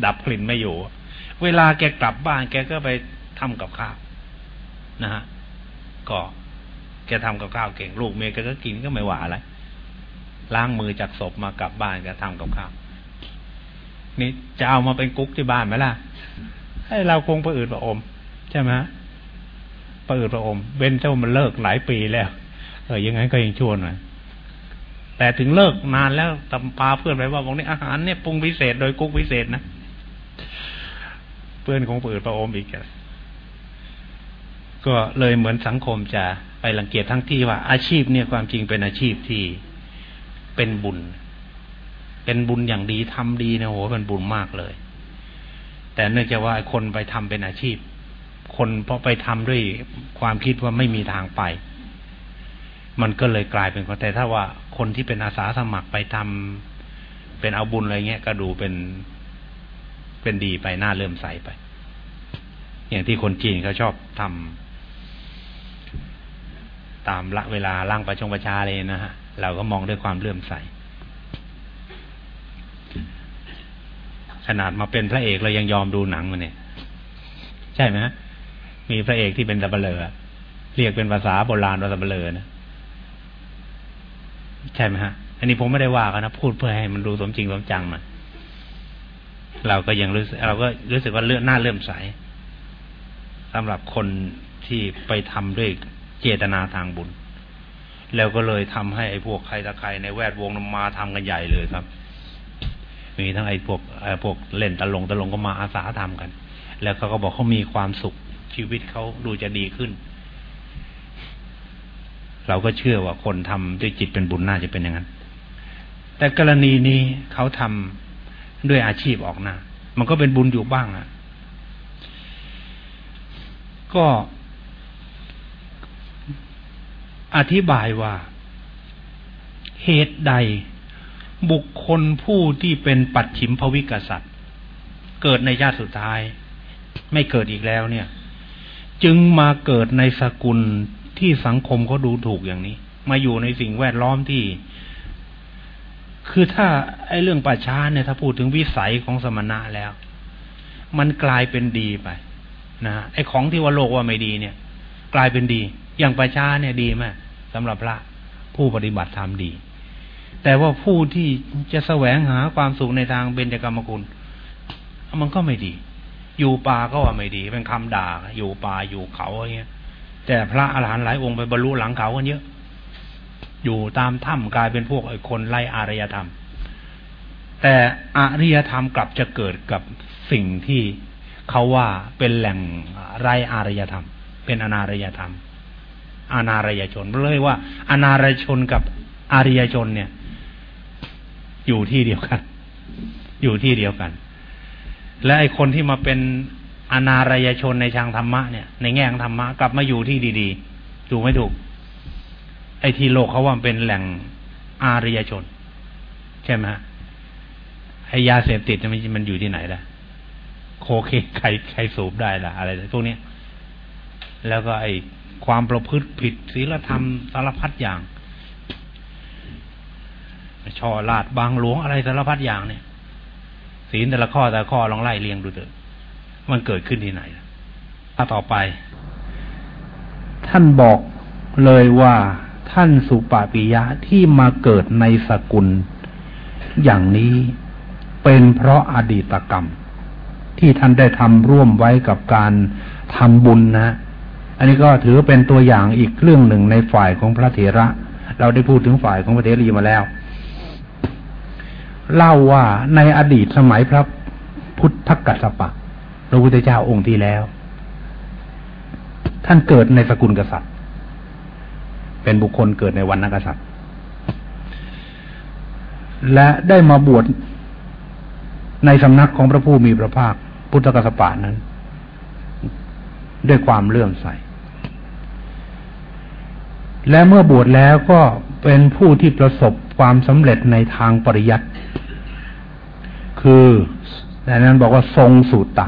ดับกลิ่นไม่อยู่ เวลาแกกลับบ้าน แกก็ไปทำกับข้าวนะฮะก็แกทำกับข้าวเก่งลูกเมียแกก็กินก็ไม่หวาอะไรล้างมือจากศพมากลับบ้านแกทำกับข้าว นี่จะเอามาเป็นกุ๊กที่บ้านไหมล่ะให้เราคงประอืดประอม ใช่ไหมประอืดประอมเว้นเจ้ามันเลิกหลายปีแล้ว เออยังไงก็ยังชวนหน่อยแต่ถึงเลิกนานแล้วตำพาเพื่อนไปว่าบอกนี่อาหารเนี่ยปรุงพิเศษโดยกุ๊กพิเศษนะเพื่อนคงเปิดประอมอีกก็เลยเหมือนสังคมจะไปรังเกียจทั้งที่ว่าอาชีพเนี่ยความจริงเป็นอาชีพที่เป็นบุญ เป็นบุญอย่างดีทำดีนะโหเป็นบุญมากเลย แต่เนื่องจากว่าคนไปทำเป็นอาชีพ คนเพราะไปทำด้วยความคิดว่าไม่มีทางไป มันก็เลยกลายเป็นคนแต่ถ้าว่าคนที่เป็นอาสาสมัครไปทำเป็นเอาบุญอะไรเงี้ยก็ดูเป็นเป็นดีไปหน้าเริ่มใสไป อย่างที่คนจีนเขาชอบทำตามละเวลาล่างประชงประชาเลยนะฮะเราก็มองด้วยความเลื่อมใส ขนาดมาเป็นพระเอกเรายังยอมดูหนังมันเนี่ย ใช่ไหมมีพระเอกที่เป็นตะเบลอเรียกเป็นภาษาโบราณว่าตะเบลอนะใช่ไหมฮะ อันนี้ผมไม่ได้ว่ากันนะพูดเพื่อให้มันดูสมจริงสมจังหน่อยเราก็ยังรู้สึกเราก็รู้สึกว่าเลื่อนหน้าเลื่อมใสสำหรับคนที่ไปทำด้วยเจตนาทางบุญ แล้วก็เลยทำให้ไอ้พวกใครตะใครในแวดวงนมาทำกันใหญ่เลยครับ มีทั้งไอ้พวกไอ้พวกเล่นตลงตลงก็มาอาสาทำกัน แล้วเขาก็บอกเขามีความสุขชีวิตเขาดูจะดีขึ้น เราก็เชื่อว่าคนทำด้วยจิตเป็นบุญน่าจะเป็นอย่างนั้น แต่กรณีนี้เขาทำด้วยอาชีพออกหน้ามันก็เป็นบุญอยู่บ้างอะ่ะ ก็อธิบายว่าเหตุใด บุคคลผู้ที่เป็นปัจฉิมภวิกษัตริย์ เกิดในญาติสุดท้าย ไม่เกิดอีกแล้วเนี่ย จึงมาเกิดในสกุลที่สังคมเขาดูถูกอย่างนี้ มาอยู่ในสิ่งแวดล้อมที่ คือถ้าไอ้เรื่องป่าช้าเนี่ยถ้าพูดถึงวิสัยของสมณะแล้ว มันกลายเป็นดีไปนะไอ้ของที่ว่าโลกว่าไม่ดีเนี่ย กลายเป็นดี อย่างป่าช้าเนี่ยดีมากสำหรับพระผู้ปฏิบัติธรรมดี แต่ว่าผู้ที่จะแสวงหาความสุขในทางเบญจกรรมกุล มันก็ไม่ดี อยู่ป่าก็ว่าไม่ดี เป็นคำด่า อยู่ป่าอยู่เขาอะไรเงี้ย แต่พระอรหันต์หลายองค์ไปบรรลุหลังเขากันเยอะ อยู่ตามถ้ำกลายเป็นพวกไอ้คนไล่อารยธรรม แต่อริยธรรมกลับจะเกิดกับสิ่งที่เขาว่าเป็นแหล่งไรอารยธรรม เป็นอนารยธรรม อนารยชนเลยว่า อนารยชนกับอารยชนเนี่ย อยู่ที่เดียวกัน อยู่ที่เดียวกัน และไอ้คนที่มาเป็นอนารยชนในทางธรรมะเนี่ย ในแง่ของธรรมะกลับมาอยู่ที่ดีๆถูกไม่ถูก ไอ้ที่โลกเขาว่าเป็นแหล่งอารยชน ใช่ไหมไอ้ยาเสพติดมันมันอยู่ที่ไหนล่ะ โคเคใครใครสูบได้ล่ะ อะไรพวกนี้แล้วก็ไอ้ความประพฤติผิดศีลธรรมสารพัดอย่าง ช่อลาดบางหลวงอะไรสารพัดอย่างเนี่ยศีลแต่ละข้อแต่ละข้อลองไล่เรียงดูเถอะมันเกิดขึ้นที่ไหนถ้าต่อไป ท่านบอกเลยว่าท่านสุปาปิยะที่มาเกิดในสกุล อย่างนี้เป็นเพราะอดีตกรรม ที่ท่านได้ทำร่วมไว้กับการทำบุญนะ อันนี้ก็ถือเป็นตัวอย่างอีกเรื่องหนึ่งในฝ่ายของพระเถระ เราได้พูดถึงฝ่ายของพระเถรีมาแล้ว เล่าว่าในอดีตสมัยพระพุทธกัสสปะพระพุทธเจ้าองค์ที่แล้ว ท่านเกิดในสกุลกษัตริย์ เป็นบุคคลเกิดในวันนักษัตริย์ และได้มาบวชในสำนักของพระผู้มีพระภาค พุทธกัสสปะนั้น ด้วยความเลื่อมใส และเมื่อบวชแล้วก็ เป็นผู้ที่ประสบความสำเร็จในทางปริยัติ คือแต่นั้นบอกว่าทรงสูตะ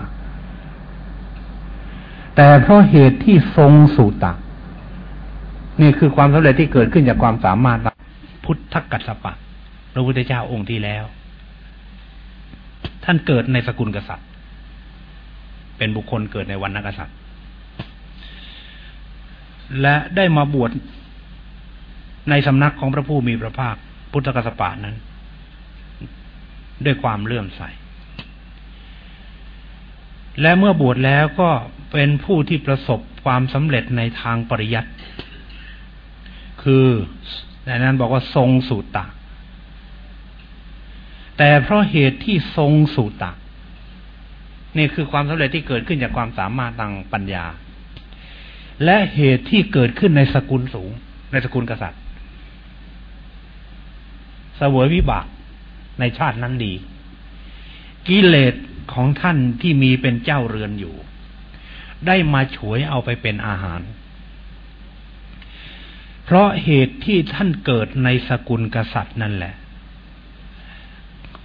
แต่เพราะเหตุที่ทรงสูตะ นี่คือความสำเร็จที่เกิดขึ้นจากความสามารถ พุทธกัสสปะพระพุทธเจ้าองค์ที่แล้ว ท่านเกิดในสกุลกษัตริย์ เป็นบุคคลเกิดในวันนักษัตริย์ และได้มาบวช ในสำนักของพระผู้มีพระภาค พุทธกัสปะนั้น ด้วยความเลื่อมใส และเมื่อบวชแล้วก็เป็นผู้ที่ประสบความสำเร็จในทางปริยัติคือในนั้นบอกว่าทรงสูตะแต่เพราะเหตุที่ทรงสูตะนี่คือความสำเร็จที่เกิดขึ้นจากความสามารถทางปัญญา และเหตุที่เกิดขึ้นในสกุลสูง ในสกุลกษัตริย์ สวยวิบากในชาตินั้นดี กิเลสของท่านที่มีเป็นเจ้าเรือนอยู่ ได้มาฉวยเอาไปเป็นอาหาร เพราะเหตุที่ท่านเกิดในสกุลกษัตริย์นั่นแหละ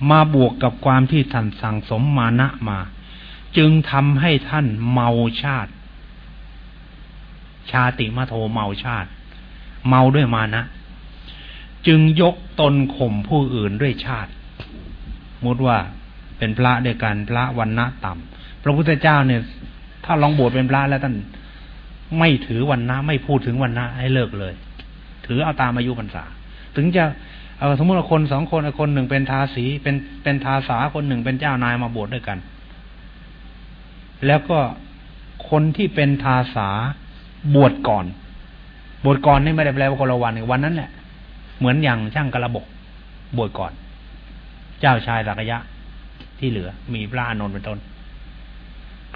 มาบวกกับความที่ท่านสั่งสมมานะมา จึงทำให้ท่านเมาชาติ ชาติมาโทเมาชาติ เมาด้วยมานะ จึงยกตนข่มผู้อื่นด้วยชาติ มุดว่าเป็นพระด้วยกันพระวันณะต่ำพระพุทธเจ้าเนี่ย ถ้าลองบวชเป็นพระแล้วท่านไม่ถือวันณะไม่พูดถึงวันณะให้เลิกเลย ถือเอาตามอายุพรรษา ถึงจะเออสมมติว่าคนสองคนคนหนึ่งเป็นทาสีเป็นเป็นทาสาคนหนึ่งเป็นเจ้านายมาบวชดด้วยกัน แล้วก็คนที่เป็นทาสาบวชก่อน บวชก่อนนี่ไม่ได้แปลว่าคนละวันวันนั้นแหละ เหมือนอย่างช่างกระบกบวชก่อน เจ้าชายสักยะที่เหลือ มีพระอานนท์เป็นต้น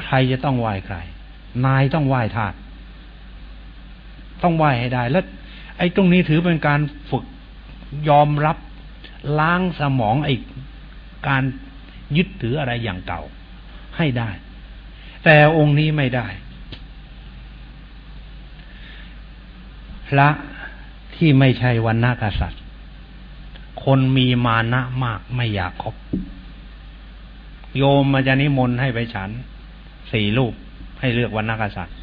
ใครจะต้องไหว้ใคร นายต้องไหว้ทาสต้องไหว้ให้ได้ แล้ว ไอ้ตรงนี้ถือเป็นการฝึกยอมรับล้างสมองไอ้การยึดถืออะไรอย่างเก่าให้ได้ แต่องค์นี้ไม่ได้ พระ ที่ไม่ใช่วันนากษัตริย์ คนมีมานะมากไม่อยากคบ โยมมาจะนิมนต์ให้ไปฉัน สี่รูปให้เลือกวันนากษัตริย์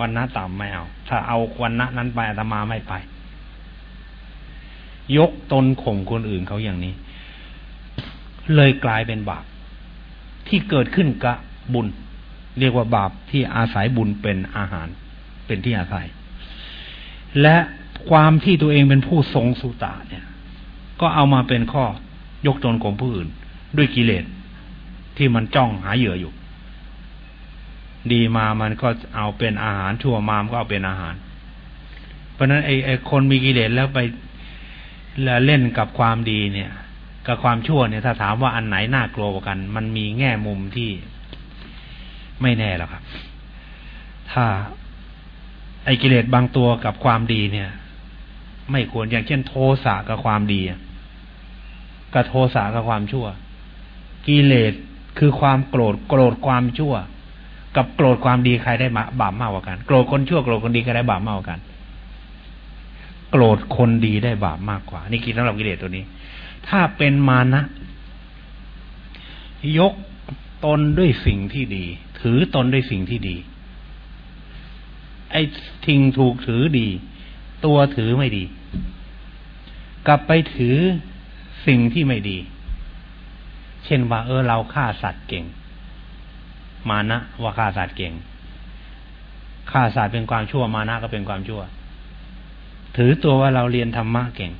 วันนะต่ำไม่เอา ถ้าเอาวันนะนั้นไปอาตมาไม่ไป ยกตนข่มคนอื่นเขาอย่างนี้ เลยกลายเป็นบาปที่เกิดขึ้นกับบุญ เรียกว่าบาปที่อาศัยบุญเป็นอาหารเป็นที่อาศัย และความที่ตัวเองเป็นผู้ทรงสุตาเนี่ย ก็เอามาเป็นข้อยกตนของผู้อื่น ด้วยกิเลสที่มันจ้องหาเหยื่ออยู่ ดีมามันก็เอาเป็นอาหารชั่วมามก็เอาเป็นอาหาร เพราะนั้นไอ้ไอ้คนมีกิเลสแล้วไปแล้วเล่นกับความดีเนี่ย กับความชั่วเนี่ยถ้าถามว่าอันไหนน่ากลัวกว่ากัน มันมีแง่มุมที่ไม่แน่หรอกครับ ถ้า ไอ้กิเลสบางตัวกับความดีเนี่ย ไม่ควรอย่างเช่นโทสะกับความดีกับโทสะกับความชั่ว กิเลสคือความโกรธโกรธความชั่ว กับโกรธความดีใครได้มาบาปมากกว่ากัน โกรธคนชั่วโกรธคนดีใครได้บาปมากกว่ากัน โกรธคนดีได้บาปมากกว่า นี่กินสำหรับกิเลสตัวนี้ ถ้าเป็นมานะยกตนด้วยสิ่งที่ดี ถือตนด้วยสิ่งที่ดี ไอ้ทิ้งถูกถือดี ตัวถือไม่ดี กลับไปถือสิ่งที่ไม่ดี เช่นว่า เออเราฆ่าสัตว์เก่ง มานะว่าฆ่าสัตว์เก่งฆ่าสัตว์เป็นความชั่วมานะก็เป็นความชั่ว ถือตัวว่าเราเรียนธรรมะเก่ง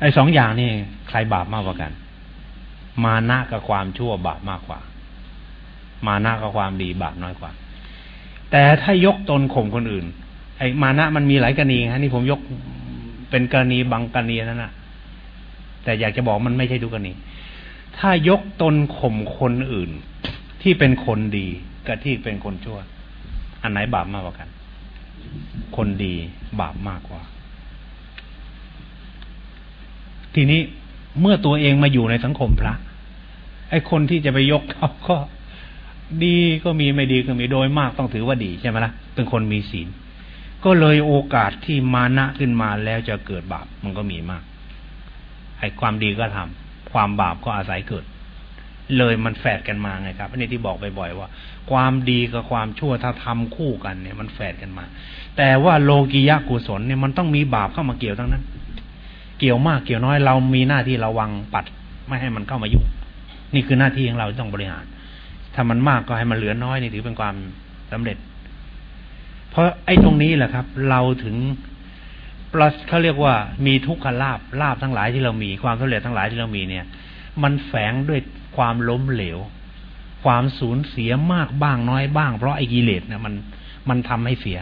ไอ้สองอย่างนี่ใครบาปมากกว่ากัน มานะกับความชั่วบาปมากกว่า มานะกับความดีบาปน้อยกว่า แต่ถ้ายกตนข่มคนอื่น ไอ้มานะมันมีหลายกรณีฮะนี่ผมยกเป็นกรณีบางกรณีนั่นนะแต่อยากจะบอกมันไม่ใช่ทุกกรณี ถ้ายกตนข่มคนอื่น ที่เป็นคนดีกับที่เป็นคนชั่ว อันไหนบาปมากกว่ากัน คนดีบาปมากกว่า ทีนี้เมื่อตัวเองมาอยู่ในสังคมพระไอ้คนที่จะไปยกเขาก็ ดีก็มีไม่ดีก็มีโดยมากต้องถือว่าดีใช่ไหมละ่ะเป็นคนมีศีล ก็เลยโอกาสที่มานะขึ้นมาแล้วจะเกิดบาปมันก็มีมากไอ้ความดีก็ทำความบาปก็อาศัยเกิด เลยมันแฝดกันมาไงครับ อันนี้ที่บอกบ่อยๆว่า ความดีกับความชั่วถ้าทำคู่กันเนี่ย มันแฝดกันมา แต่ว่าโลกิยะกุศลเนี่ยมันต้องมีบาปเข้ามาเกี่ยวทั้งนั้น เกี่ยวมากเกี่ยวน้อยเรามีหน้าที่ระวังปัด ไม่ให้มันเข้ามายุ่งนี่คือหน้าที่ของเราต้องบริหาร ถ้ามันมากก็ให้มันเหลือน้อยนี่ถือเป็นความสำเร็จ เพราะไอ้ตรงนี้แหละครับ เราถึงเขาเรียกว่ามีทุกขลาบลาบทั้งหลายที่เรามีความสำเร็จทั้งหลายที่เรามีเนี่ย มันแฝงด้วยความล้มเหลว ความสูญเสียมากบ้างน้อยบ้าง เพราะไอ้กิเลสเนี่ยมันมันทำให้เสีย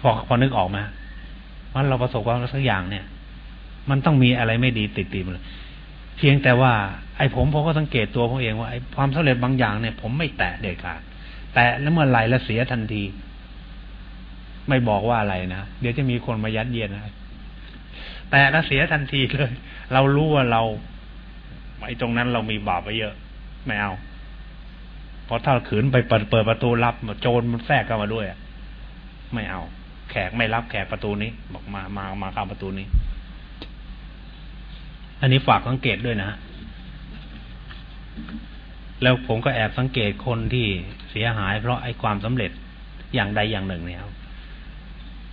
พอพอนึกออกมาว่าเราประสบความสักอย่างเนี่ย มันต้องมีอะไรไม่ดีติดตีมเลยเพียงแต่ว่า ไอ้ผมผมก็สังเกตตัวผมเองว่าไอ้ความสำเร็จบางอย่างเนี่ย ผมไม่แตะเด็ดขาดแตะแล้วเมื่อไหร่แล้วเสียทันที ไม่บอกว่าอะไรนะเดี๋ยวจะมีคนมายัดเยียดนะแต่แล้วเสียทันทีเลย เรารู้ว่าเราไอ้ตรงนั้นเรามีบาปไปเยอะไม่เอาเพราะถ้าขืนไปเปิดเปิดประตูรับโจรมันแทรกเข้ามาด้วยไม่เอา แขกไม่รับแขกประตูนี้ บอกมามามาเข้าประตูนี้ อันนี้ฝากสังเกตด้วยนะ แล้วผมก็แอบสังเกตคนที่เสียหาย เพราะไอ้ความสำเร็จอย่างใดอย่างหนึ่งเนี่ย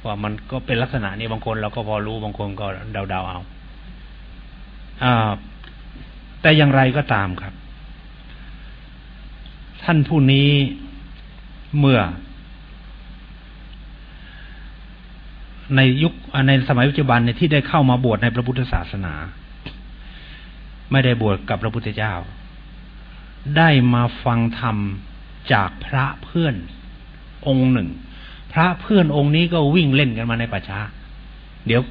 ว่ามันก็เป็นลักษณะนี้บางคนเราก็พอรู้บางคนก็เดาๆเอาอ่าแต่อย่างไรก็ตามครับ ท่านผู้นี้เมื่อ ในยุคในสมัยปัจจุบันเนี่ยที่ได้เข้ามาบวชในพระพุทธศาสนา ไม่ได้บวชกับพระพุทธเจ้า ได้มาฟังธรรมจากพระเพื่อนองค์หนึ่ง พระเพื่อนองค์นี้ก็วิ่งเล่นกันมาในป่าช้า เดี๋ยว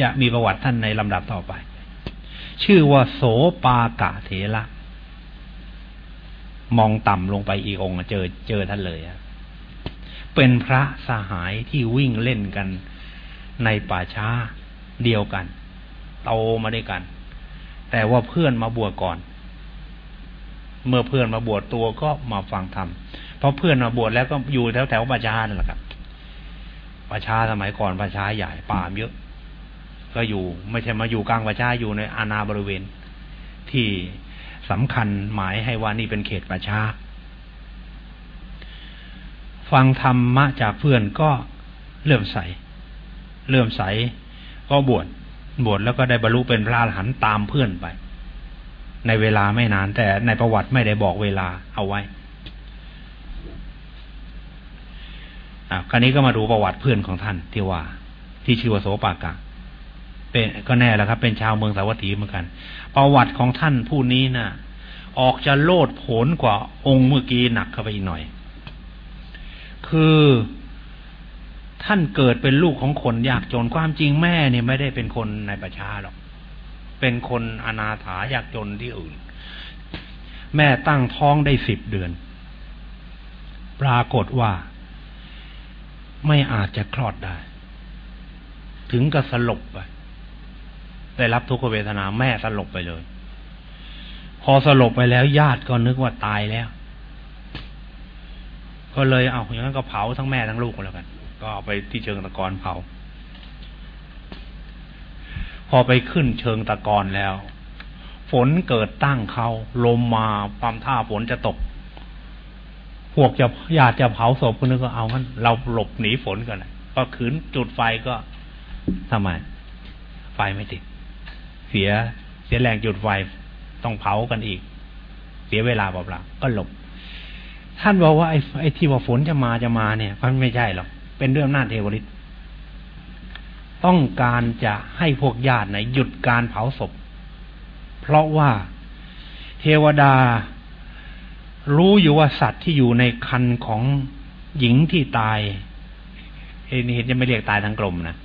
จะมีประวัติท่านในลำดับต่อไป ชื่อว่าโสปากะเถระมองต่ำลงไปอีกองค์เจอเจอท่านเลยเป็นพระสหายที่วิ่งเล่นกันในป่าช้าเดียวกัน โตมาด้วยกัน แต่ว่าเพื่อนมาบวชก่อน เมื่อเพื่อนมาบวชตัวก็มาฟังธรรมเพราะเพื่อนมาบวชแล้วก็อยู่แถวแถวประชานั่นแหละครับประชาสมัยก่อนประชาใหญ่ป่ามเยอะ ก็อยู่ ไม่ใช่มาอยู่กลางประชาอยู่ในอาณาบริเวณ ที่สำคัญหมายให้ว่านี่เป็นเขตประชา ฟังธรรมะจากเพื่อนก็เลื่อมใส เลื่อมใส ก็บวชบวชแล้วก็ได้บรรลุเป็นพระอรหันต์ตามเพื่อนไป ในเวลาไม่นาน แต่ในประวัติไม่ได้บอกเวลาเอาไว้อ่าคราวนี้ก็มาดูประวัติเพื่อนของท่านที่ว่า ที่ชื่อว่าโสปากะเป็นก็แน่แล้วครับ เป็นชาวเมืองสาวัตถีเหมือนกัน ประวัติของท่านผู้นี้นะ่ะ ออกจะโลดผลกว่าองค์เมื่อกี้หนักเข้าไปอีกหน่อย คือท่านเกิดเป็นลูกของคนยากจนความจริงแม่เนี่ยไม่ได้เป็นคนในประชาหรอก เป็นคนอนาถายากจนที่อื่น แม่ตั้งท้องได้สิบเดือน ปรากฏว่า ไม่อาจจะคลอดได้ ถึงกับสลบไป ได้รับทุกขเวทนาแม่สลบไปเลย พอสลบไปแล้วญาติก็นึกว่าตายแล้ว ก็เลยเอาอย่างนั้นก็เผาทั้งแม่ทั้งลูกแล้วกัน ก็เอาไปที่เชิงตะกอนเผา อไปขึ้นเชิงตะกอนแล้ว ฝนเกิดตั้งเขาลมมาความท่าฝนจะตก พวกจะอยากจะเผาศพคนนึงก็เอางั้นเราหลบหนีฝนกันพอขืนจุดไฟก็ทำไม ไฟไม่ติด เสียเสียแรงจุดไฟต้องเผากันอีก เสียเวลาเปล่าๆก็หลบ ท่านบอกว่าไอ้ไอ้ที่ว่าฝนจะมาจะมาเนี่ยมันไม่ใช่หรอกเป็นเรื่องหน้าเทวฤทธิ์ ต้องการจะให้พวกญาติไหนหยุดการเผาศพ เพราะว่าเทวดารู้อยู่ว่าสัตว์ที่อยู่ในคันของหญิงที่ตายเห็นเห็นจะไม่เรียกตายทั้งกลมนะ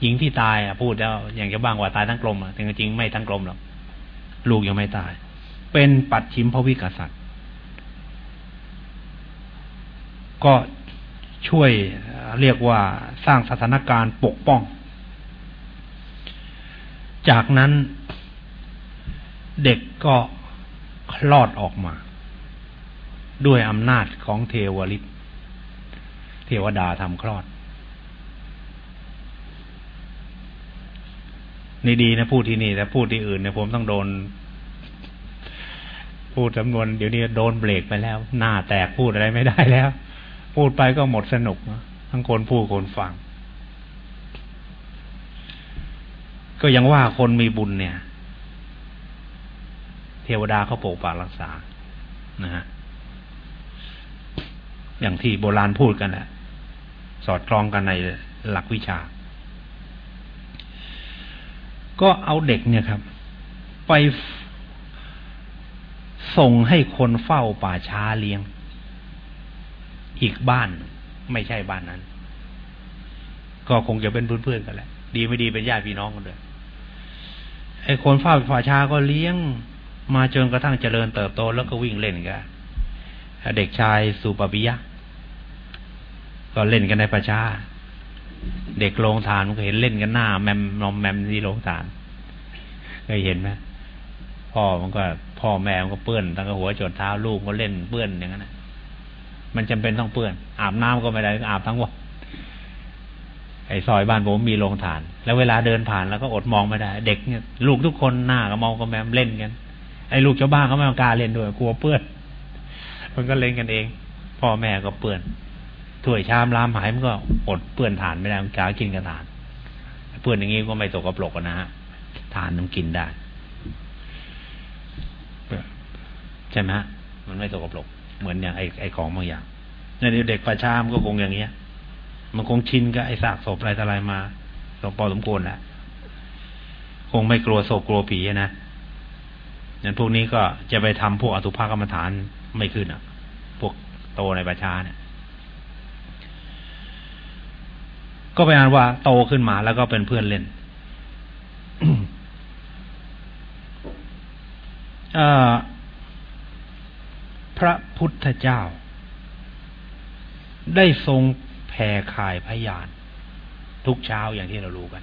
หญิงที่ตายอะพูดแล้วอย่างจะบ้างว่าตายทั้งกลมอะแต่จริงไม่ทั้งกลมหรอกลูกยังไม่ตาย เป็นปัดชิมพระวิกษัตริย์ ก็ช่วยเรียกว่าสร้างสถานการณ์ปกป้อง จากนั้นเด็กก็คลอดออกมา ด้วยอำนาจของเทวฤทธิ์เทวดาทำคลอด นี่ดีนะพูดที่นี่ แต่พูดที่อื่นเนี่ยผมต้องโดน พูดจำนวนเดี๋ยวนี้โดนเบรกไปแล้ว หน้าแตกพูดอะไรไม่ได้แล้ว พูดไปก็หมดสนุกทั้งคนพูดคนฟัง ก็ยังว่าคนมีบุญเนี่ย เทวดาเขาปกปักรักษา นะฮะ อย่างที่โบราณพูดกันแหละสอดคล้องกันในหลักวิชา ก็เอาเด็กเนี่ยครับ ไปส่งให้คนเฝ้าป่าช้าเลี้ยง อีกบ้านไม่ใช่บ้านนั้น ก็คงจะเป็นเพื่อนๆกันแหละ ดีไม่ดีเป็นญาติพี่น้องกันด้วย ไอ้คนเฝ้าป่าช้าก็เลี้ยง มาจนกระทั่งเจริญเติบโตแล้วก็วิ่งเล่นกันเด็กชายสุปปิยะ ก็เล่นกันในป่าช้า เด็กโรงทานก็เห็นเล่นกันหน้า แมมนอมแมมที่โรงทานเคยเห็นไหมพ่อมันก็ พ่อแม่มันก็เปื้อนตั้งแต่หัวจนเท้าลูกก็เล่นเปื้อนอย่างนั้นมันจำเป็นต้องเปื้อน อาบน้ำก็ไม่ได้อาบทั้งวัน ไอ้ซอยบ้านผมมีโรงทาน แล้วเวลาเดินผ่านแล้วก็อดมองไม่ได้ เด็กเนี่ยลูกทุกคนหน้าก็มองก็แมมเล่นกัน ไอ้ลูกชาวบ้านเขาไม่กล้าเล่นด้วยกลัวเปื้อนมันก็เล่นกันเอง พ่อแม่ก็เปื้อนถ้วยชามรามหายมันก็อดเปื้อนฐานไม่ได้มันกากินกับฐาน เปื้อนอย่างนี้ก็ไม่ตกกระปรกนะฮะฐานมันกินได้ใช่ไหมฮะมันไม่ตกกระปรกเหมือนอย่างไอ้ไอ้ของบางอย่างเนี่ยเด็กประชามก็คงอย่างเงี้ย มันคงชินกับไอ้ซากศพอะไรต่อะไรมาสมปอสมควรแหละคงไม่กลัวโศกกลัวผีนะนั้นพวกนี้ก็จะไปทำพวกอสุภกรรมฐานไม่ขึ้นอะ พวกโตในประชาเนี่ย ก็ไปอ่านว่าโตขึ้นมาแล้วก็เป็นเพื่อนเล่นพระพุทธเจ้า ได้ทรง แผ่ข่ายพยาน ทุกเช้าอย่างที่เรารู้กัน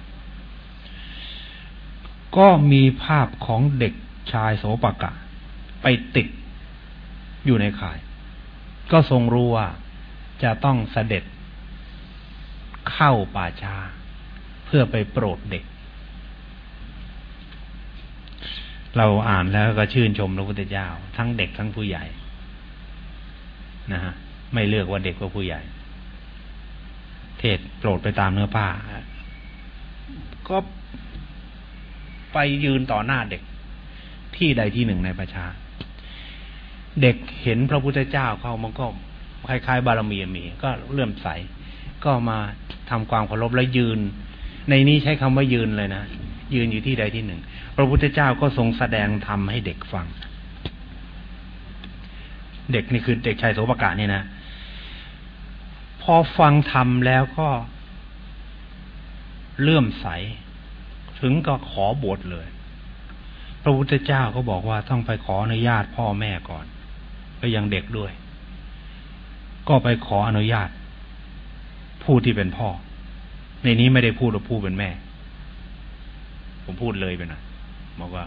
ก็มีภาพของเด็กชายโสปกะ ไปติดอยู่ในข่าย ก็ทรงรู้ว่าจะต้องเสด็จเข้าป่าชา เพื่อไปโปรดเด็ก เราอ่านแล้วก็ชื่นชมพระพุทธเจ้า ทั้งเด็กทั้งผู้ใหญ่นะฮะไม่เลือกว่าเด็กว่าผู้ใหญ่ เทศโปรดไปตามเนื้อผ้าก็ไปยืนต่อหน้าเด็กที่ใดที่หนึ่งในประชา เด็กเห็นพระพุทธเจ้าเขามันก็คล้ายๆ บารมีมี ก็เลื่อมใส ก็มาทำความเคารพและยืน ในนี้ใช้คำว่ายืนเลยนะ ยืนอยู่ที่ใดที่หนึ่ง พระพุทธเจ้าก็ทรงแสดงธรรมให้เด็กฟัง เด็กนี่คือเด็กชายโสภกะนี่ยนะ อฟังธรรมแล้วก็เลื่อมใส ถึงก็ขอบวชเลย พระพุทธเจ้าก็บอกว่าต้องไปขออนุญาตพ่อแม่ก่อน ก็ยังเด็กด้วย ก็ไปขออนุญาต ผู้ที่เป็นพ่อ ในนี้ไม่ได้พูดว่าผู้เป็นแม่ ผมพูดเลยไปนะบอกว่า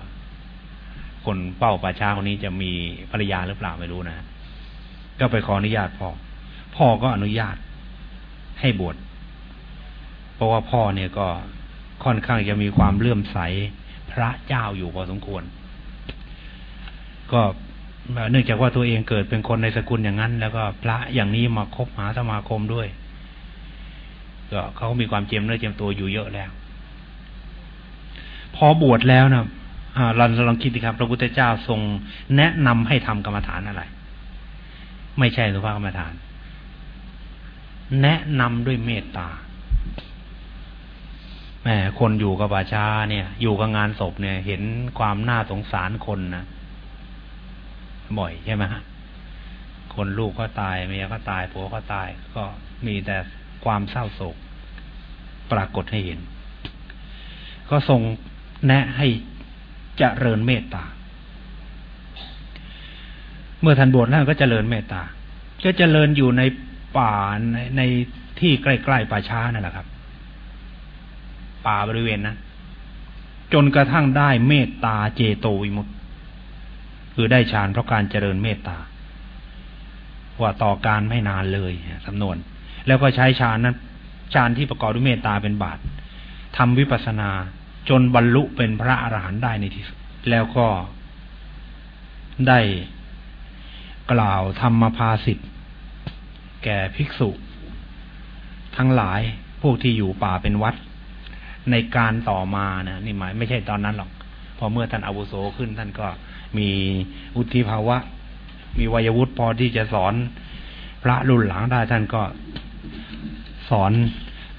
คนเป้าป่าช้าคนนี้จะมีภรรยาหรือเปล่าไม่รู้นะ ก็ไปขออนุญาตพ่อ พ่อก็อนุญาต ให้บวชเพราะว่าพ่อเนี่ยก็ค่อนข้างจะมีความเลื่อมใสพระเจ้าอยู่พอสมควร ก็เนื่องจากว่าตัวเองเกิดเป็นคนในสกุลอย่างนั้น แล้วก็พระอย่างนี้มาคบหาสมาคมด้วย ก็เขามีความเจียมเนื้อเจียมตัวอยู่เยอะแล้ว พอบวชแล้วนะเราลองคิดดีครับ พระพุทธเจ้าทรงแนะนำให้ทำกรรมฐานอะไร ไม่ใช่สุภาพกรรมฐาน แนะนำด้วยเมตตาแหมคนอยู่กับป่าช้าเนี่ย อยู่กับงานศพเนี่ย เห็นความน่าสงสารคนนะบ่อยใช่ไหมฮะคนลูกก็ตายเมียก็ตายผัวก็ตาย ก็มีแต่ความเศร้าโศก ปรากฏให้เห็น ก็ทรงแนะให้เจริญเมตตา เมื่อท่านบวชแล้วก็เจริญเมตตา ก็เจริญอยู่ใน ป่าในในที่ใกล้ๆป่าช้านั่นแหละครับ ป่าบริเวณนั้นจนกระทั่งได้เมตตาเจโตวิมุตตคือได้ฌานเพราะการเจริญเมตตา ว่าต่อการไม่นานเลยสำนวน แล้วก็ใช้ฌานนั้นฌานที่ประกอบด้วยเมตตาเป็นบาตทำวิปัสสนาจนบรรลุเป็นพระอรหันต์ได้ในที่สุดแล้วก็ได้กล่าวธรรมภาสิทธิ์ แก่ภิกษุ ทั้งหลายพวกที่อยู่ป่าเป็นวัด ในการต่อมานะนี่หมายไม่ใช่ตอนนั้นหรอก พอเมื่อท่านอาวุโสขึ้น ท่านก็มีอุทิภาวะ มีวัยวุฒิพอที่จะสอนพระรุ่นหลังได้ท่านก็สอน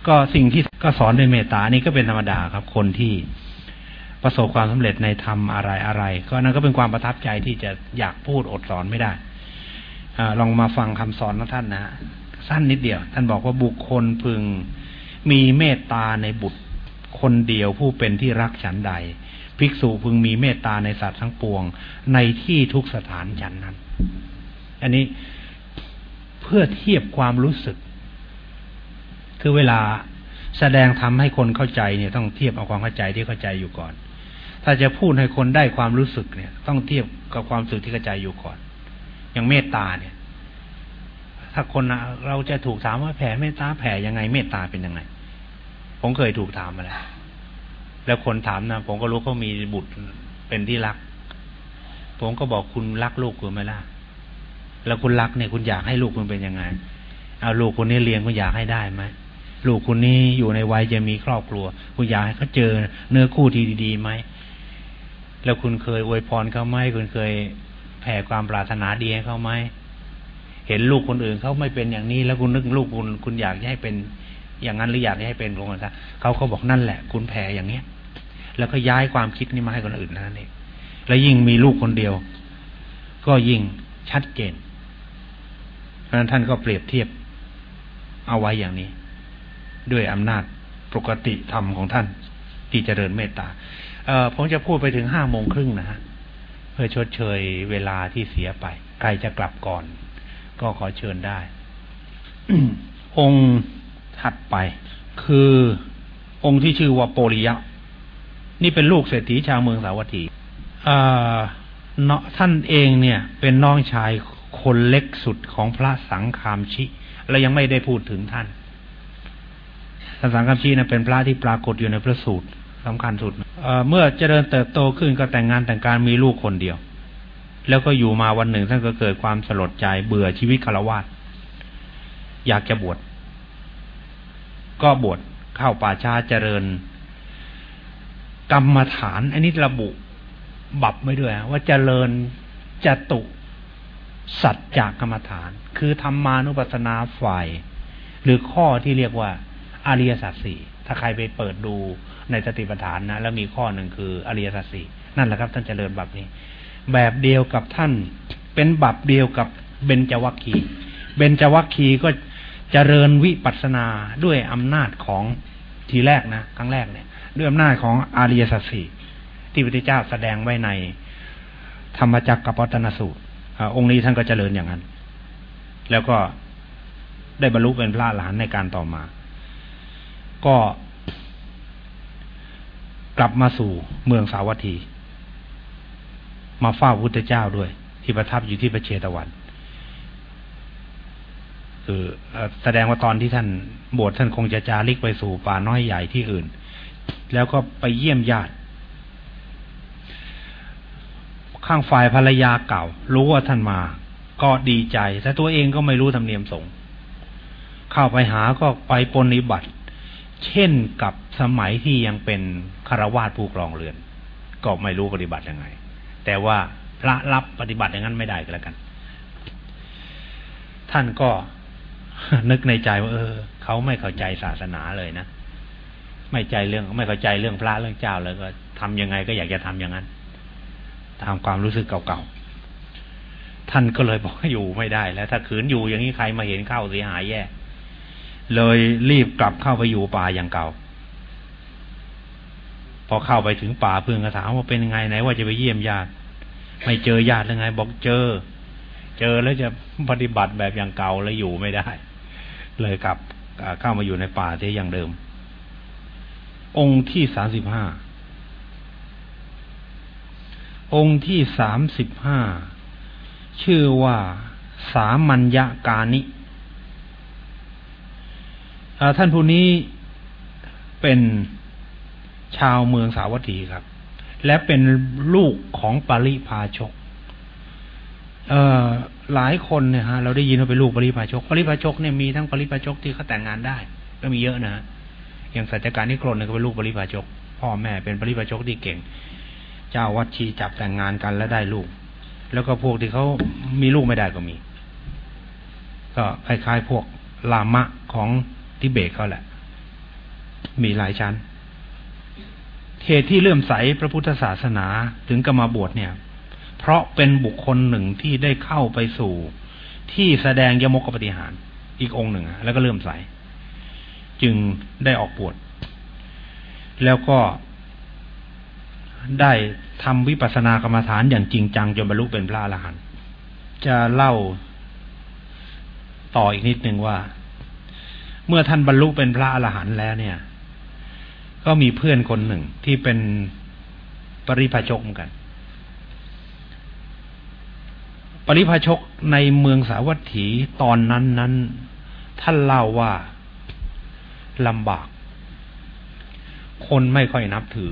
ก็สิ่งที่ก็สอนด้วยเมตตานี่ก็เป็นธรรมดาครับ คนที่ประสบความสำเร็จในธรรมอะไรอะไรก็นั่นก็เป็นความประทับใจที่จะอยากพูดอดสอนไม่ได้ อลองมาฟังคำสอนของท่านนะสั้นนิดเดียว ท่านบอกว่าบุคคลพึงมีเมตตาในบุตรคนเดียวผู้เป็นที่รักฉันใด ภิกษุพึงมีเมตตาในสัตว์ทั้งปวง ในที่ทุกสถานฉันนั้น อันนี้เพื่อเทียบความรู้สึก คือเวลาแสดงทำให้คนเข้าใจเนี่ยต้องเทียบเอาความเข้าใจที่เข้าใจอยู่ก่อน ถ้าจะพูดให้คนได้ความรู้สึกเนี่ย ต้องเทียบกับความรู้สึกที่เข้าใจอยู่ก่อน อย่างเมตตาเนี่ย ถ้าคนเราจะถูกถามว่าแผ่เมตตาแผ่ยังไงเมตตาเป็นยังไง ผมเคยถูกถามมาแล้ว แล้วคนถามนะผมก็รู้เขามีบุตรเป็นที่รัก ผมก็บอกคุณรักลูกคุณไหมล่ะ แล้วคุณรักเนี่ยคุณอยากให้ลูกคุณเป็นยังไง เอาลูกคนนี้เลี้ยงคุณอยากให้ได้ไหมลูกคุณนี้อยู่ในวัยจะมีครอบครัว คุณอยากให้เขาเจอเนื้อคู่ที่ดีๆไหมแล้วคุณเคยอวยพรเขาไหมคุณเคย แผ่ความปรารถนาดีให้เขาไหมเห็นลูกคนอื่นเขาไม่เป็นอย่างนี้ แล้วคุณนึกลูกคุณคุณอยากให้เป็น อย่างนั้นหรืออยากให้เป็นของคนซะเขาเขาบอกนั่นแหละ คุณแผ่อย่างเนี้ย แล้วก็ย้ายความคิดนี้มาให้คนอื่นนั่นเองแล้วยิ่งมีลูกคนเดียว ก็ยิ่งชัดเจนเพราะนั้นท่านก็เปรียบเทียบเอาไว้อย่างนี้ ด้วยอำนาจปกติธรรมของท่าน ที่เจริญเมตตาเออผมจะพูดไปถึงห้าโมงครึ่งนะฮะ พื่อชดเชยเวลาที่เสียไป ใครจะกลับก่อน ก็ขอเชิญได้ องค์ถัดไป คือองค์ที่ชื่อว่าโปริยะ นี่เป็นลูกเศรษฐีชาวเมืองสาวัตถีท่านเองเนี่ย เป็นน้องชายคนเล็กสุดของพระสังคามชิ และยังไม่ได้พูดถึงท่านท่านสังฆชีนะเป็นพระที่ปรากฏอยู่ในพระสูตรสำคัญสุด เมื่อเจริญเติบโตขึ้นก็แต่งงานแต่งการมีลูกคนเดียว แล้วก็อยู่มาวันหนึ่งท่านก็เกิดความสลดใจเบื่อชีวิตคารวะอยากจะบวชก็บวชเข้าป่าชาเจริญ กรรมฐาน อันนี้ระบุบับไม่ด้วย ว่าเจริญจตุสัจจากกรรมฐาน คือธรรมานุปัสสนาฝ่าย หรือข้อที่เรียกว่า อริยสัจสี่ถ้าใครไปเปิดดู ในสติปัฏฐานนะแล้วมีข้อหนึ่งคืออริยสัจสี่นั่นแหละครับท่านเจริญแบบนี้ แบบเดียวกับท่าน เป็นบับเดียวกับเบญจวัคคีเบญจวัคคีก็เจริญวิปัสนาด้วยอำนาจของทีแรกนะครั้งแรกเนี่ย ด้วยอำนาจของอริยสัจสี่ที่พระพุทธเจ้าแสดงไว้ใน ธรรมจักรกับปตนสูตรองค์นี้ท่านก็เจริญอย่างนั้น แล้วก็ได้บรรลุเป็นพระหลานในการต่อมา ก็ กลับมาสู่เมืองสาวัตถี มาเฝ้าพุทธเจ้าด้วย ที่ประทับอยู่ที่พระเชตวัน คือแสดงว่าตอนที่ท่านบวชท่านคงจะจาริกไปสู่ป่าน้อยใหญ่ที่อื่น แล้วก็ไปเยี่ยมญาติข้างฝ่ายภรรยาเก่า รู้ว่าท่านมา ก็ดีใจ แต่ตัวเองก็ไม่รู้ธรรมเนียมสงฆ์เข้าไปหาก็ไปปนิบัติ เช่นกับสมัยที่ยังเป็นคารวาสผู้ครองเรือน ก็ไม่รู้ปฏิบัติยังไง แต่ว่าพระรับปฏิบัติอย่างนั้นไม่ได้ก็แล้วกัน ท่านก็นึกในใจว่า เออเขาไม่เข้าใจศาสนาเลยนะไม่ใจเรื่อง ไม่เข้าใจเรื่องพระเรื่องเจ้าเลยก็ทำยังไงก็อยากจะทำอย่างนั้นตามความรู้สึกเก่าๆท่านก็เลยบอกอยู่ไม่ได้แล้ว ถ้าขืนอยู่อย่างนี้ใครมาเห็นเข้าเสียหายแย่ เลยรีบกลับเข้าไปอยู่ป่าอย่างเก่า พอเข้าไปถึงป่าเพื่อนก็ถามว่าเป็นยังไงไหนว่าจะไปเยี่ยมญาติ ไม่เจอญาติหรือไง บอกเจอ เจอแล้วจะปฏิบัติแบบอย่างเก่าแล้วอยู่ไม่ได้ เลยกลับเข้ามาอยู่ในป่าที่อย่างเดิม องค์ที่สามสิบห้าองค์ที่สามสิบห้าชื่อว่าสามัญญากานิ ท่านผู้นี้เป็นชาวเมืองสาวัตถีครับ และเป็นลูกของปริพาชกเออหลายคนเนี่ยฮะเราได้ยินว่าเป็นลูกปริพาชกปริพาชกเนี่ยมีทั้งปริพาชกที่เขาแต่งงานได้ ก็มีเยอะนะอย่างสัจการนิกรนเนี่ยก็เป็นลูกปริพาชก พ่อแม่เป็นปริพาชกที่เก่ง เจ้าวัดชีจับแต่งงานกันแล้วได้ลูก แล้วก็พวกที่เขามีลูกไม่ได้ก็มี ก็คล้ายๆพวกลามะของ ทิเบตเขาแหละ มีหลายชั้น เหตุที่เลื่อมใสพระพุทธศาสนาถึงก็มาบวชเนี่ย เพราะเป็นบุคคลหนึ่งที่ได้เข้าไปสู่ที่แสดงยมกปฏิหารอีกองค์หนึ่งแล้วก็เลื่อมใส จึงได้ออกบวชแล้วก็ได้ทำวิปัสสนากรรมฐานอย่างจริงจังจนบรรลุเป็นพระอรหันต์จะเล่าต่ออีกนิดหนึ่งว่า เมื่อท่านบรรลุเป็นพระอรหันต์แล้วเนี่ย ก็มีเพื่อนคนหนึ่งที่เป็นปริพาชกเหมือนกัน ปริพาชกในเมืองสาวัตถีตอนนั้นนั้น ท่านเล่าว่าลำบาก คนไม่ค่อยนับถือ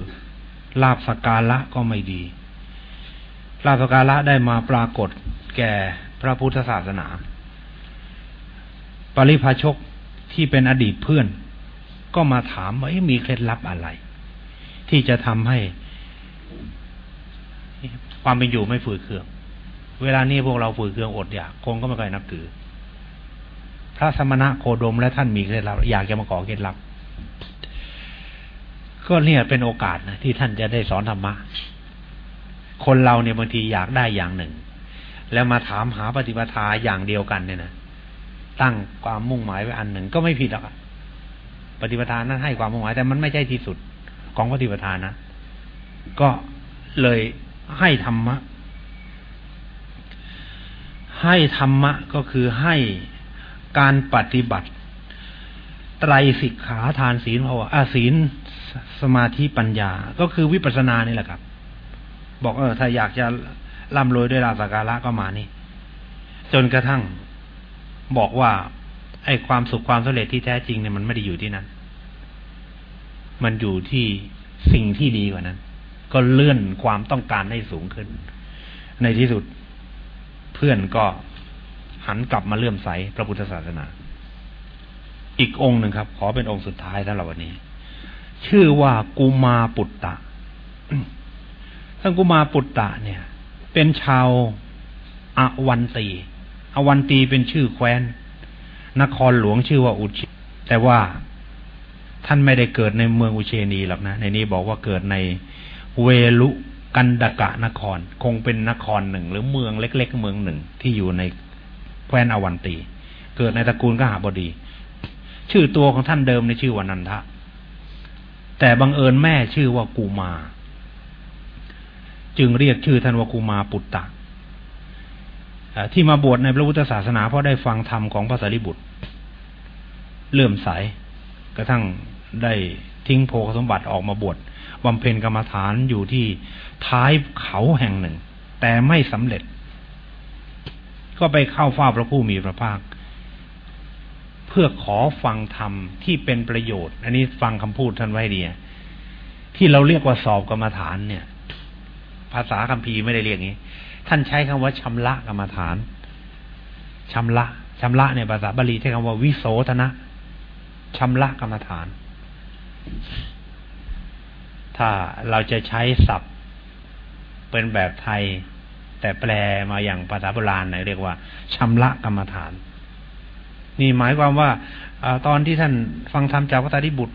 ลาบสการะก็ไม่ดี ลาบสการะได้มาปรากฏแก่พระพุทธศาสนา ปริพาชก ที่เป็นอดีตเพื่อน ก็มาถามว่ามีเคล็ดลับอะไร ที่จะทำให้ ความเป็นอยู่ไม่ฝืดเคือง เวลานี้พวกเราฝืดเคืองอดอยากคงก็ไม่เคยนับถือ พระสมณะโคดมและท่านมีเคล็ดลับ อยากจะมาขอเคล็ดลับ ก็เนี่ยเป็นโอกาสนะที่ท่านจะได้สอนธรรมะคนเราเนี่ยบางทีอยากได้อย่างหนึ่ง แล้วมาถามหาปฏิปทาอย่างเดียวกันเนี่ยนะ ตั้งความมุ่งหมายไว้อันหนึ่งก็ไม่ผิดหรอกปฏิปทานนั้นให้ความมุ่งหมายแต่มันไม่ใช่ที่สุดของปฏิปทานนะก็เลยให้ธรรมะ ให้ธรรมะก็คือให้การปฏิบัติ ไตรสิกขาทานศีลภาวะอาศีลสมาธิปัญญา ก็คือวิปัสสนานี่แหละครับ บอกเออถ้าอยากจะร่ำรวยด้วยลาสการะก็มานี่ จนกระทั่ง บอกว่า ไอ้ความสุขความสำเร็จที่แท้จริงเนี่ยมันไม่ได้อยู่ที่นั้น มันอยู่ที่สิ่งที่ดีกว่านั้น ก็เลื่อนความต้องการให้สูงขึ้น ในที่สุดเพื่อนก็หันกลับมาเลื่อมใสพระพุทธศาสนา อีกองค์หนึ่งครับ ขอเป็นองค์สุดท้ายสำหรับวันนี้ ชื่อว่ากุมาปุตตะท่านกุมาปุตตะเนี่ย เป็นชาวอวันตี อวันตีเป็นชื่อแคว้น นครหลวงชื่อว่าอุชแต่ว่าท่านไม่ได้เกิดในเมืองอุเชนีหรอกนะ ในนี้บอกว่าเกิดในเวลุกันดกะนคร คงเป็นนครหนึ่ง หรือเมืองเล็ก ๆ เมืองหนึ่งที่อยู่ในแคว้นอวันตี เกิดในตระกูลกหาบดี ชื่อตัวของท่านเดิมในชื่อวานันทะ แต่บังเอิญแม่ชื่อว่ากูมา จึงเรียกชื่อท่านว่ากูมาปุตตะ ที่มาบวชในพระพุทธศาสนาเพราะได้ฟังธรรมของพระสารีบุตรเลื่อมใสกระทั่งได้ทิ้งโพสมบัติออกมาบวชบำเพ็ญกรรมฐานอยู่ที่ท้ายเขาแห่งหนึ่ง แต่ไม่สำเร็จ ก็ไปเข้าเฝ้าพระผู้มีพระภาค เพื่อขอฟังธรรมที่เป็นประโยชน์ อันนี้ฟังคำพูดท่านไว้ดีที่เราเรียกว่าสอบกรรมฐานเนี่ย ภาษาคัมภีร์ไม่ได้เรียกงี้ ท่านใช้คำว่าชำระกรรมฐานชำระชำระเนี่ยภาษาบาลีใช้คำว่าวิโสธนะชำระกรรมฐาน ถ้าเราจะใช้ศัพท์เป็นแบบไทย แต่แปลมาอย่างภาษาโบราณเนี่ยเรียกว่าชำระกรรมฐาน นี่หมายความว่าอตอนที่ท่านฟังธรรมจากพระตาธิบุตร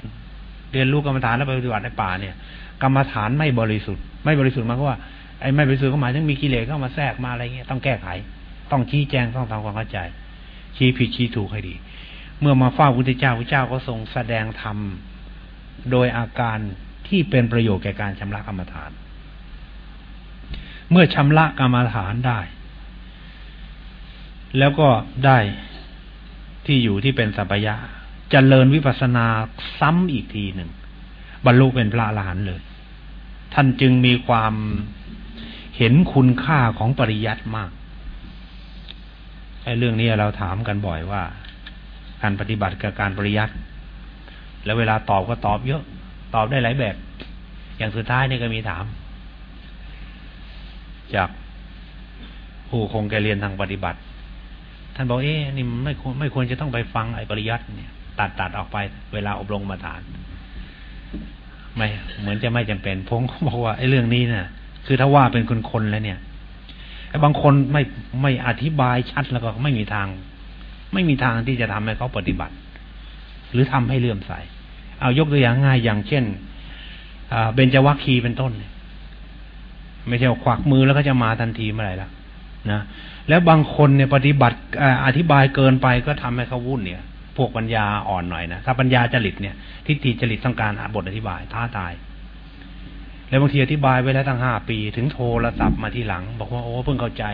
เรียนรู้กรรมฐานแล้วไปปฏิบัติในป่าเนี่ย กรรมฐานไม่บริสุทธิ์ ไม่บริสุทธิ์มายความว่า ไอ้ไม่ไปสื่อก็หมายถึงมีกิเลสเข้ามาแทรกมาอะไรเงี้ยต้องแก้ไข ต้องชี้แจงต้องทำความเข้าใจ ชี้ผิดชี้ถูกให้ดี เมื่อมาเฝ้าพุทธเจ้าพระเจ้าก็ทรงแสดงธรรมโดยอาการที่เป็นประโยชน์แก่การชำระกรรมฐาน เมื่อชำระกรรมฐานได้ แล้วก็ได้ที่อยู่ที่เป็นสัพยะจเจริญวิปัสสนาซ้ำอีกทีหนึ่ง บรรลุเป็นพระอรหันต์เลย ท่านจึงมีความ เห็นคุณค่าของปริยัติมากไอ้เรื่องนี้เราถามกันบ่อยว่า การปฏิบัติกับการปริยัติแล้วเวลาตอบก็ตอบเยอะ ตอบได้หลายแบบ อย่างสุดท้ายนี่ก็มีถาม จากผู้คงแกเรียนทางปฏิบัติ ท่านบอกเอ๊ะนี่ไม่ควรไม่ควรจะต้องไปฟังไอ้ปริยัติเนี่ย ตัดตัดออกไป เวลาอบรมมาฐาน ไม่ เหมือนจะไม่จำเป็นพงเขาบอกว่าไอ้เรื่องนี้เนี่ย คือถ้าว่าเป็นคนคนแล้วเนี่ยไอ้บางคนไม่ไม่อธิบายชัดแล้วก็ไม่มีทาง ไม่มีทางที่จะทำให้เขาปฏิบัติ หรือทำให้เลื่อมใส เอายกตัวอย่างง่ายอย่างเช่นเบญจวัคคีเป็นต้น ไม่ใช่ควักมือแล้วก็จะมาทันทีเมื่อไหร่ละนะแล้วบางคนเนี่ยปฏิบัติอธิบายเกินไปก็ทำให้เขาวุ่นเนี่ย พวกปัญญาอ่อนหน่อยนะถ้าปัญญาจริตเนี่ยทิฏฐิจริตต้องการบทอธิบายท้าทาย แล้วบางทีอธิบายไว้แล้วตั้งห้าปี ถึงโทรศัพท์มาทีหลัง บอกว่าโอ้เพิ่งเข้าใจ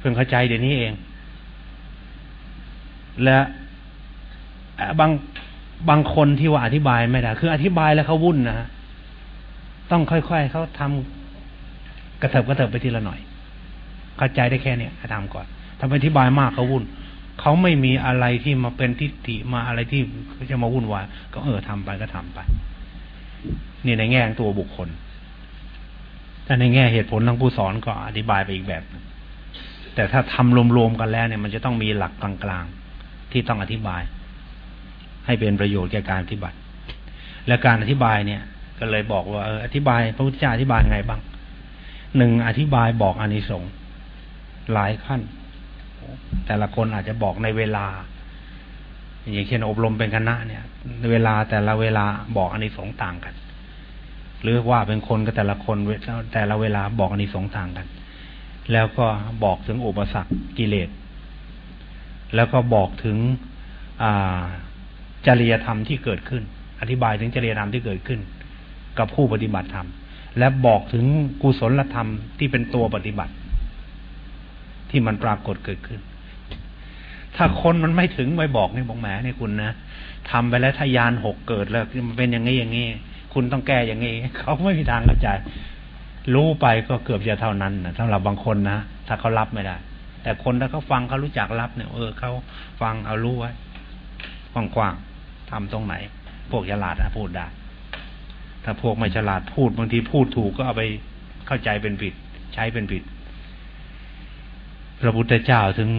เพิ่งเข้าใจเดี๋ยวนี้เอง และบางบางคนที่ว่าอธิบายไม่ได้คืออธิบายแล้วเขาวุ่นนะต้องค่อยๆเขาทำกระเถิบกระเถิบไปทีละหน่อย เข้าใจได้แค่เนี้ยทำก่อนทำอธิบายมากเขาวุ่นเขาไม่มีอะไรที่มาเป็นทิฏฐิมาอะไรที่จะมาวุ่นวายก็เออทำไปก็ทำไป นี่ในแง่ตัวบุคคล แต่ในแง่เหตุผลทางผู้สอนก็อธิบายไปอีกแบบแต่ถ้าทำรวมๆกันแล้วเนี่ยมันจะต้องมีหลักกลางๆที่ต้องอธิบาย ให้เป็นประโยชน์แก่การปฏิบัติ และการอธิบายเนี่ย ก็เลยบอกว่าอออธิบายพระพุทธเจ้าอธิบายไงบ้างหนึ่งอธิบายบอกอานิสงส์หลายขั้น แต่ละคนอาจจะบอกในเวลา อย่างเช่นอบรมเป็นคณะเนี่ย เวลาแต่ละเวลาบอกอานิสงส์ต่างกัน หรือว่าเป็นคนก็แต่ละคนแต่ละเวลาบอกอานิสงส์ต่างกัน แล้วก็บอกถึงอุปสรรคกิเลส แล้วก็บอกถึงจริยธรรมที่เกิดขึ้น อธิบายถึงจริยธรรมที่เกิดขึ้น กับผู้ปฏิบัติธรรม และบอกถึงกุศลธรรมที่เป็นตัวปฏิบัติ ที่มันปรากฏเกิดขึ้น ถ้าคนมันไม่ถึงไม่บอกนี่บอกแหมนี่คุณนะทำไปแล้วทยานหกเกิดแล้วมันเป็นอย่างนี้อย่างนี้ คุณต้องแก้อย่างนี้เขาไม่มีทางเข้าใจ รู้ไปก็เกือบจะเท่านั้นนะสำหรับบางคนนะถ้าเขารับไม่ได้ แต่คนถ้าเขาฟังเขารู้จักรับเนี่ย เออเขาฟังเอารู้ไว้กว้างๆทำตรงไหน พวกฉลาดนะพูดได้ ถ้าพวกไม่ฉลาดพูดบางทีพูดถูกก็เอาไปเข้าใจเป็นผิด ใช้เป็นผิด พระพุทธเจ้าถึง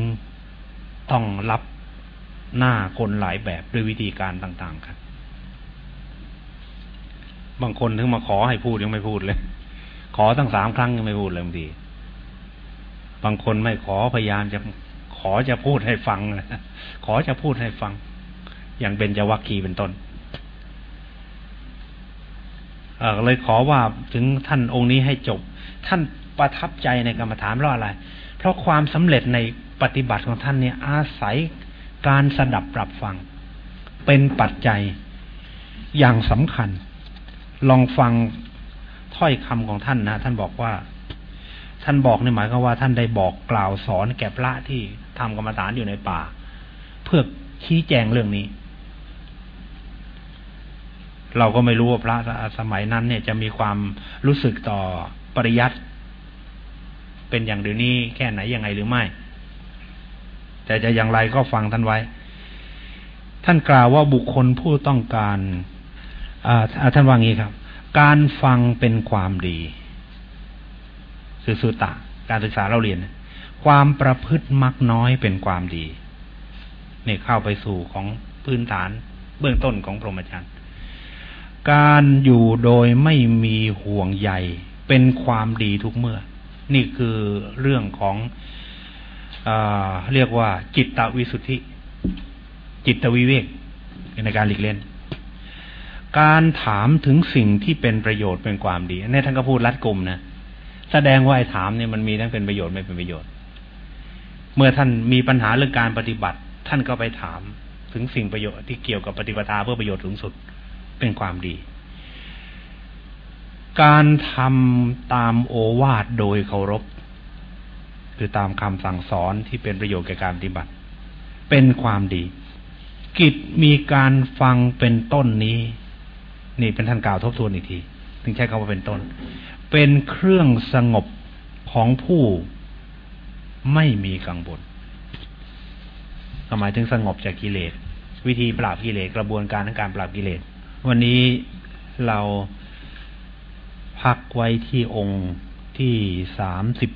ต้องรับหน้าคนหลายแบบด้วยวิธีการต่างๆกับ บางคนถึงมาขอให้พูดยังไม่พูดเลย ขอตั้งสามครั้งยังไม่พูดเลยบางทีบางคนไม่ขอพยายามจะขอจะพูดให้ฟังขอจะพูดให้ฟัง อย่างเป็นจวัคคีเป็นต้นเลยขอว่าถึงท่านองค์นี้ให้จบ ท่านประทับใจในกรรมฐานเพราะอะไร เพราะความสำเร็จในปฏิบัติของท่านเนี่ย อาศัยการสดับปรับฟัง เป็นปัจจัยอย่างสำคัญ ลองฟังถ้อยคำของท่านนะท่านบอกว่า ท่านบอกในหมายก็ว่าท่านได้บอกกล่าวสอนแก่พระที่ทำกรรมฐานอยู่ในป่า เพื่อชี้แจงเรื่องนี้ เราก็ไม่รู้ว่าพระสมัยนั้น เนี่ยจะมีความรู้สึกต่อปริยัติเป็นอย่างเดี๋ยวนี้แค่ไหนยังไงหรือไม่ แต่จะอย่างไรก็ฟังท่านไว้ ท่านกล่าวว่าบุคคลผู้ต้องการ ท่านว่างี้ครับ การฟังเป็นความดีสุสุตะ การศึกษาเราเรียน ความประพฤติมักน้อยเป็นความดีเนี่ยเข้าไปสู่ของพื้นฐานเบื้องต้นของพรหมจรรย์การอยู่โดยไม่มีห่วงใยเป็นความดีทุกเมื่อ นี่คือเรื่องของอเรียกว่า จิตตวิสุทธิ จิตวิเวกในการหลีกเล่น การถามถึงสิ่งที่เป็นประโยชน์เป็นความดีนี่ท่านก็พูดรัดกลุ่มนะแสดงว่าไอ้ถามเนี่ยมันมีทั้งเป็นประโยชน์ไม่เป็นประโยชน์ เมื่อท่านมีปัญหาเรื่องการปฏิบัติ ท่านก็ไปถามถึงสิ่งประโยชน์ที่เกี่ยวกับปฏิปทาเพื่อประโยชน์สูงสุดเป็นความดี การทำตามโอวาทโดยเคารพคือตามคำสั่งสอนที่เป็นประโยชน์แก่การปฏิบัติ เป็นความดี กิจมีการฟังเป็นต้นนี้ นี่เป็นท่านกล่าวทบทวนอีกที ถึงใช้คำว่าเป็นต้น เป็นเครื่องสงบของผู้ไม่มีกังวลหมายถึงสงบจากกิเลส วิธีปราบกิเลสกระบวนการในการปราบกิเลส วันนี้เราพักไว้ที่องค์ที่สามสิบ